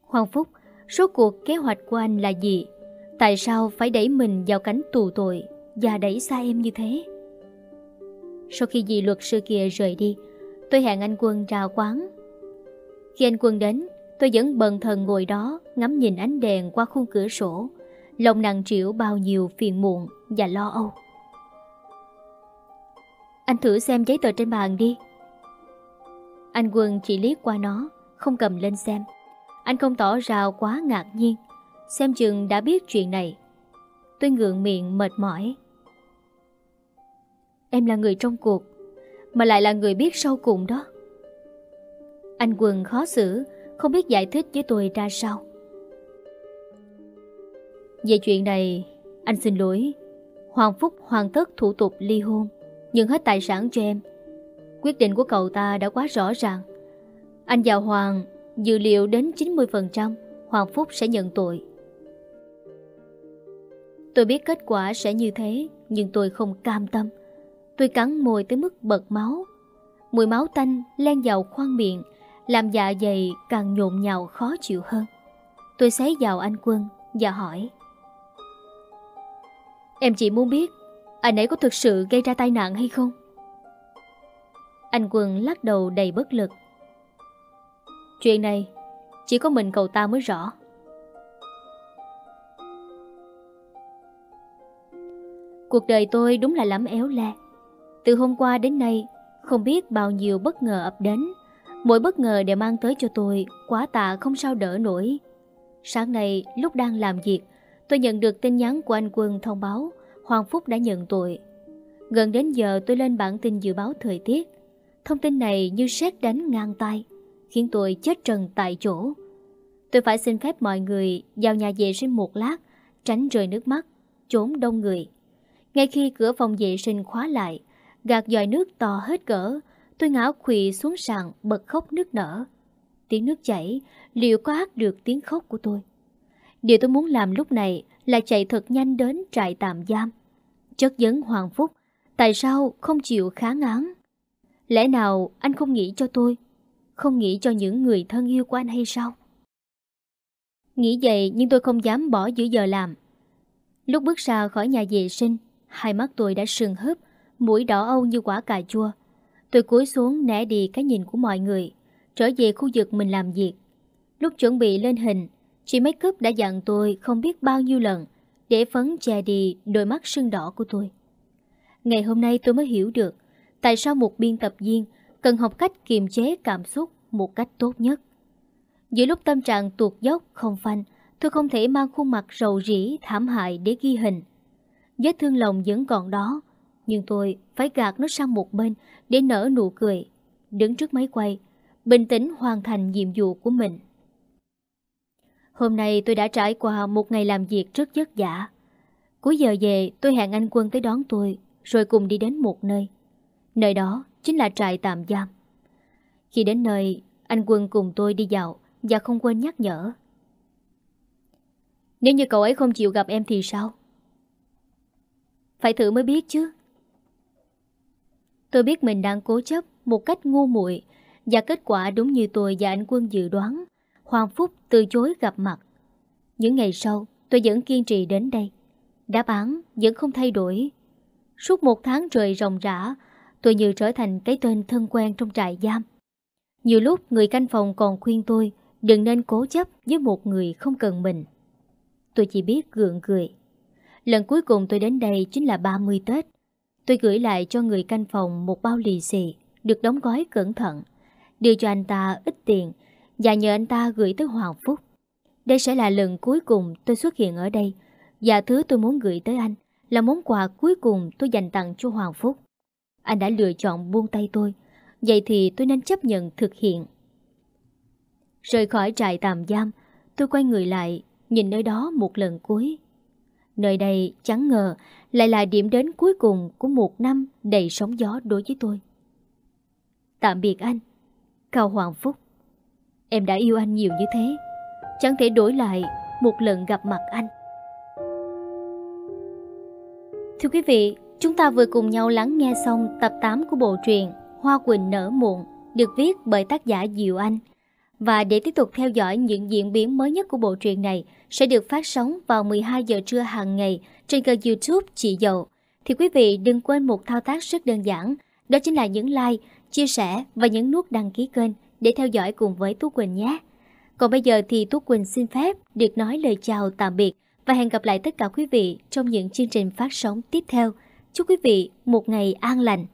Hoàng Phúc, số cuộc kế hoạch của anh là gì? Tại sao phải đẩy mình vào cánh tù tội và đẩy xa em như thế? Sau khi dì luật sư kia rời đi, tôi hẹn anh Quân ra quán. Khi anh Quân đến, tôi vẫn bần thần ngồi đó ngắm nhìn ánh đèn qua khung cửa sổ, lòng nặng trĩu bao nhiêu phiền muộn và lo âu. Anh thử xem giấy tờ trên bàn đi. Anh Quân chỉ liếc qua nó, không cầm lên xem. Anh không tỏ ra quá ngạc nhiên, xem chừng đã biết chuyện này. Tôi ngượng miệng mệt mỏi. Em là người trong cuộc, mà lại là người biết sâu cùng đó. Anh Quân khó xử, không biết giải thích với tôi ra sao. Về chuyện này, anh xin lỗi. Hoàng Phúc hoàn tất thủ tục ly hôn, nhưng hết tài sản cho em. Quyết định của cậu ta đã quá rõ ràng. Anh và Hoàng dự liệu đến 90% Hoàng Phúc sẽ nhận tội. Tôi biết kết quả sẽ như thế, nhưng tôi không cam tâm. Tôi cắn môi tới mức bật máu. Mùi máu tanh len vào khoang miệng, làm dạ dày càng nhộn nhạo khó chịu hơn. Tôi xé vào anh Quân và hỏi. Em chỉ muốn biết, anh ấy có thực sự gây ra tai nạn hay không? Anh Quân lắc đầu đầy bất lực. Chuyện này, chỉ có mình cậu ta mới rõ. Cuộc đời tôi đúng là lắm éo le. Từ hôm qua đến nay, không biết bao nhiêu bất ngờ ập đến. Mỗi bất ngờ đều mang tới cho tôi quá tạ không sao đỡ nổi. Sáng nay, lúc đang làm việc, tôi nhận được tin nhắn của anh Quân thông báo Hoàng Phúc đã nhận tội. Gần đến giờ tôi lên bản tin dự báo thời tiết. Thông tin này như sét đánh ngang tay, khiến tôi chết trần tại chỗ. Tôi phải xin phép mọi người vào nhà vệ sinh một lát, tránh rơi nước mắt, trốn đông người. Ngay khi cửa phòng vệ sinh khóa lại, gạt dòi nước to hết cỡ, tôi ngã quỵ xuống sàn bật khóc nước nở. Tiếng nước chảy, liệu có hát được tiếng khóc của tôi? Điều tôi muốn làm lúc này là chạy thật nhanh đến trại tạm giam. Chất vấn Hoàng Phúc, tại sao không chịu kháng án? Lẽ nào anh không nghĩ cho tôi? Không nghĩ cho những người thân yêu của anh hay sao? Nghĩ vậy nhưng tôi không dám bỏ giữa giờ làm. Lúc bước ra khỏi nhà vệ sinh, hai mắt tôi đã sừng hớp, mũi đỏ âu như quả cà chua. Tôi cúi xuống né đi cái nhìn của mọi người, trở về khu vực mình làm việc. Lúc chuẩn bị lên hình, chị make up đã dặn tôi không biết bao nhiêu lần để phấn che đi đôi mắt sưng đỏ của tôi. Ngày hôm nay tôi mới hiểu được tại sao một biên tập viên cần học cách kiềm chế cảm xúc một cách tốt nhất. Giữa lúc tâm trạng tuột dốc không phanh, tôi không thể mang khuôn mặt rầu rĩ thảm hại để ghi hình. Vết thương lòng vẫn còn đó, nhưng tôi phải gạt nó sang một bên để nở nụ cười, đứng trước máy quay, bình tĩnh hoàn thành nhiệm vụ của mình. Hôm nay tôi đã trải qua một ngày làm việc rất vất vả. Cuối giờ về tôi hẹn anh Quân tới đón tôi rồi cùng đi đến một nơi. Nơi đó chính là trại tạm giam. Khi đến nơi, anh Quân cùng tôi đi dạo và không quên nhắc nhở. Nếu như cậu ấy không chịu gặp em thì sao? Phải thử mới biết chứ. Tôi biết mình đang cố chấp một cách ngu muội và kết quả đúng như tôi và anh Quân dự đoán. Hoàng Phúc từ chối gặp mặt. Những ngày sau, tôi vẫn kiên trì đến đây. Đáp án vẫn không thay đổi. Suốt một tháng trời ròng rã, tôi như trở thành cái tên thân quen trong trại giam. Nhiều lúc người canh phòng còn khuyên tôi đừng nên cố chấp với một người không cần mình. Tôi chỉ biết gượng cười. Lần cuối cùng tôi đến đây chính là 30 Tết. Tôi gửi lại cho người canh phòng một bao lì xì được đóng gói cẩn thận, đưa cho anh ta ít tiền và nhờ anh ta gửi tới Hoàng Phúc. Đây sẽ là lần cuối cùng tôi xuất hiện ở đây và thứ tôi muốn gửi tới anh là món quà cuối cùng tôi dành tặng cho Hoàng Phúc. Anh đã lựa chọn buông tay tôi, vậy thì tôi nên chấp nhận thực hiện. Rời khỏi trại tạm giam, tôi quay người lại, nhìn nơi đó một lần cuối. Nơi đây chẳng ngờ lại là điểm đến cuối cùng của một năm đầy sóng gió đối với tôi. Tạm biệt anh, Cao Hoàng Phúc. Em đã yêu anh nhiều như thế, chẳng thể đổi lại một lần gặp mặt anh. Thưa quý vị, chúng ta vừa cùng nhau lắng nghe xong tập 8 của bộ truyện Hoa Quỳnh nở muộn được viết bởi tác giả Diệu Anh. Và để tiếp tục theo dõi những diễn biến mới nhất của bộ truyện này sẽ được phát sóng vào 12 giờ trưa hàng ngày trên kênh youtube Chị Dậu. Thì quý vị đừng quên một thao tác rất đơn giản, đó chính là nhấn like, chia sẻ và nhấn nút đăng ký kênh để theo dõi cùng với Tú Quỳnh nhé. Còn bây giờ thì Tú Quỳnh xin phép được nói lời chào tạm biệt và hẹn gặp lại tất cả quý vị trong những chương trình phát sóng tiếp theo. Chúc quý vị một ngày an lành.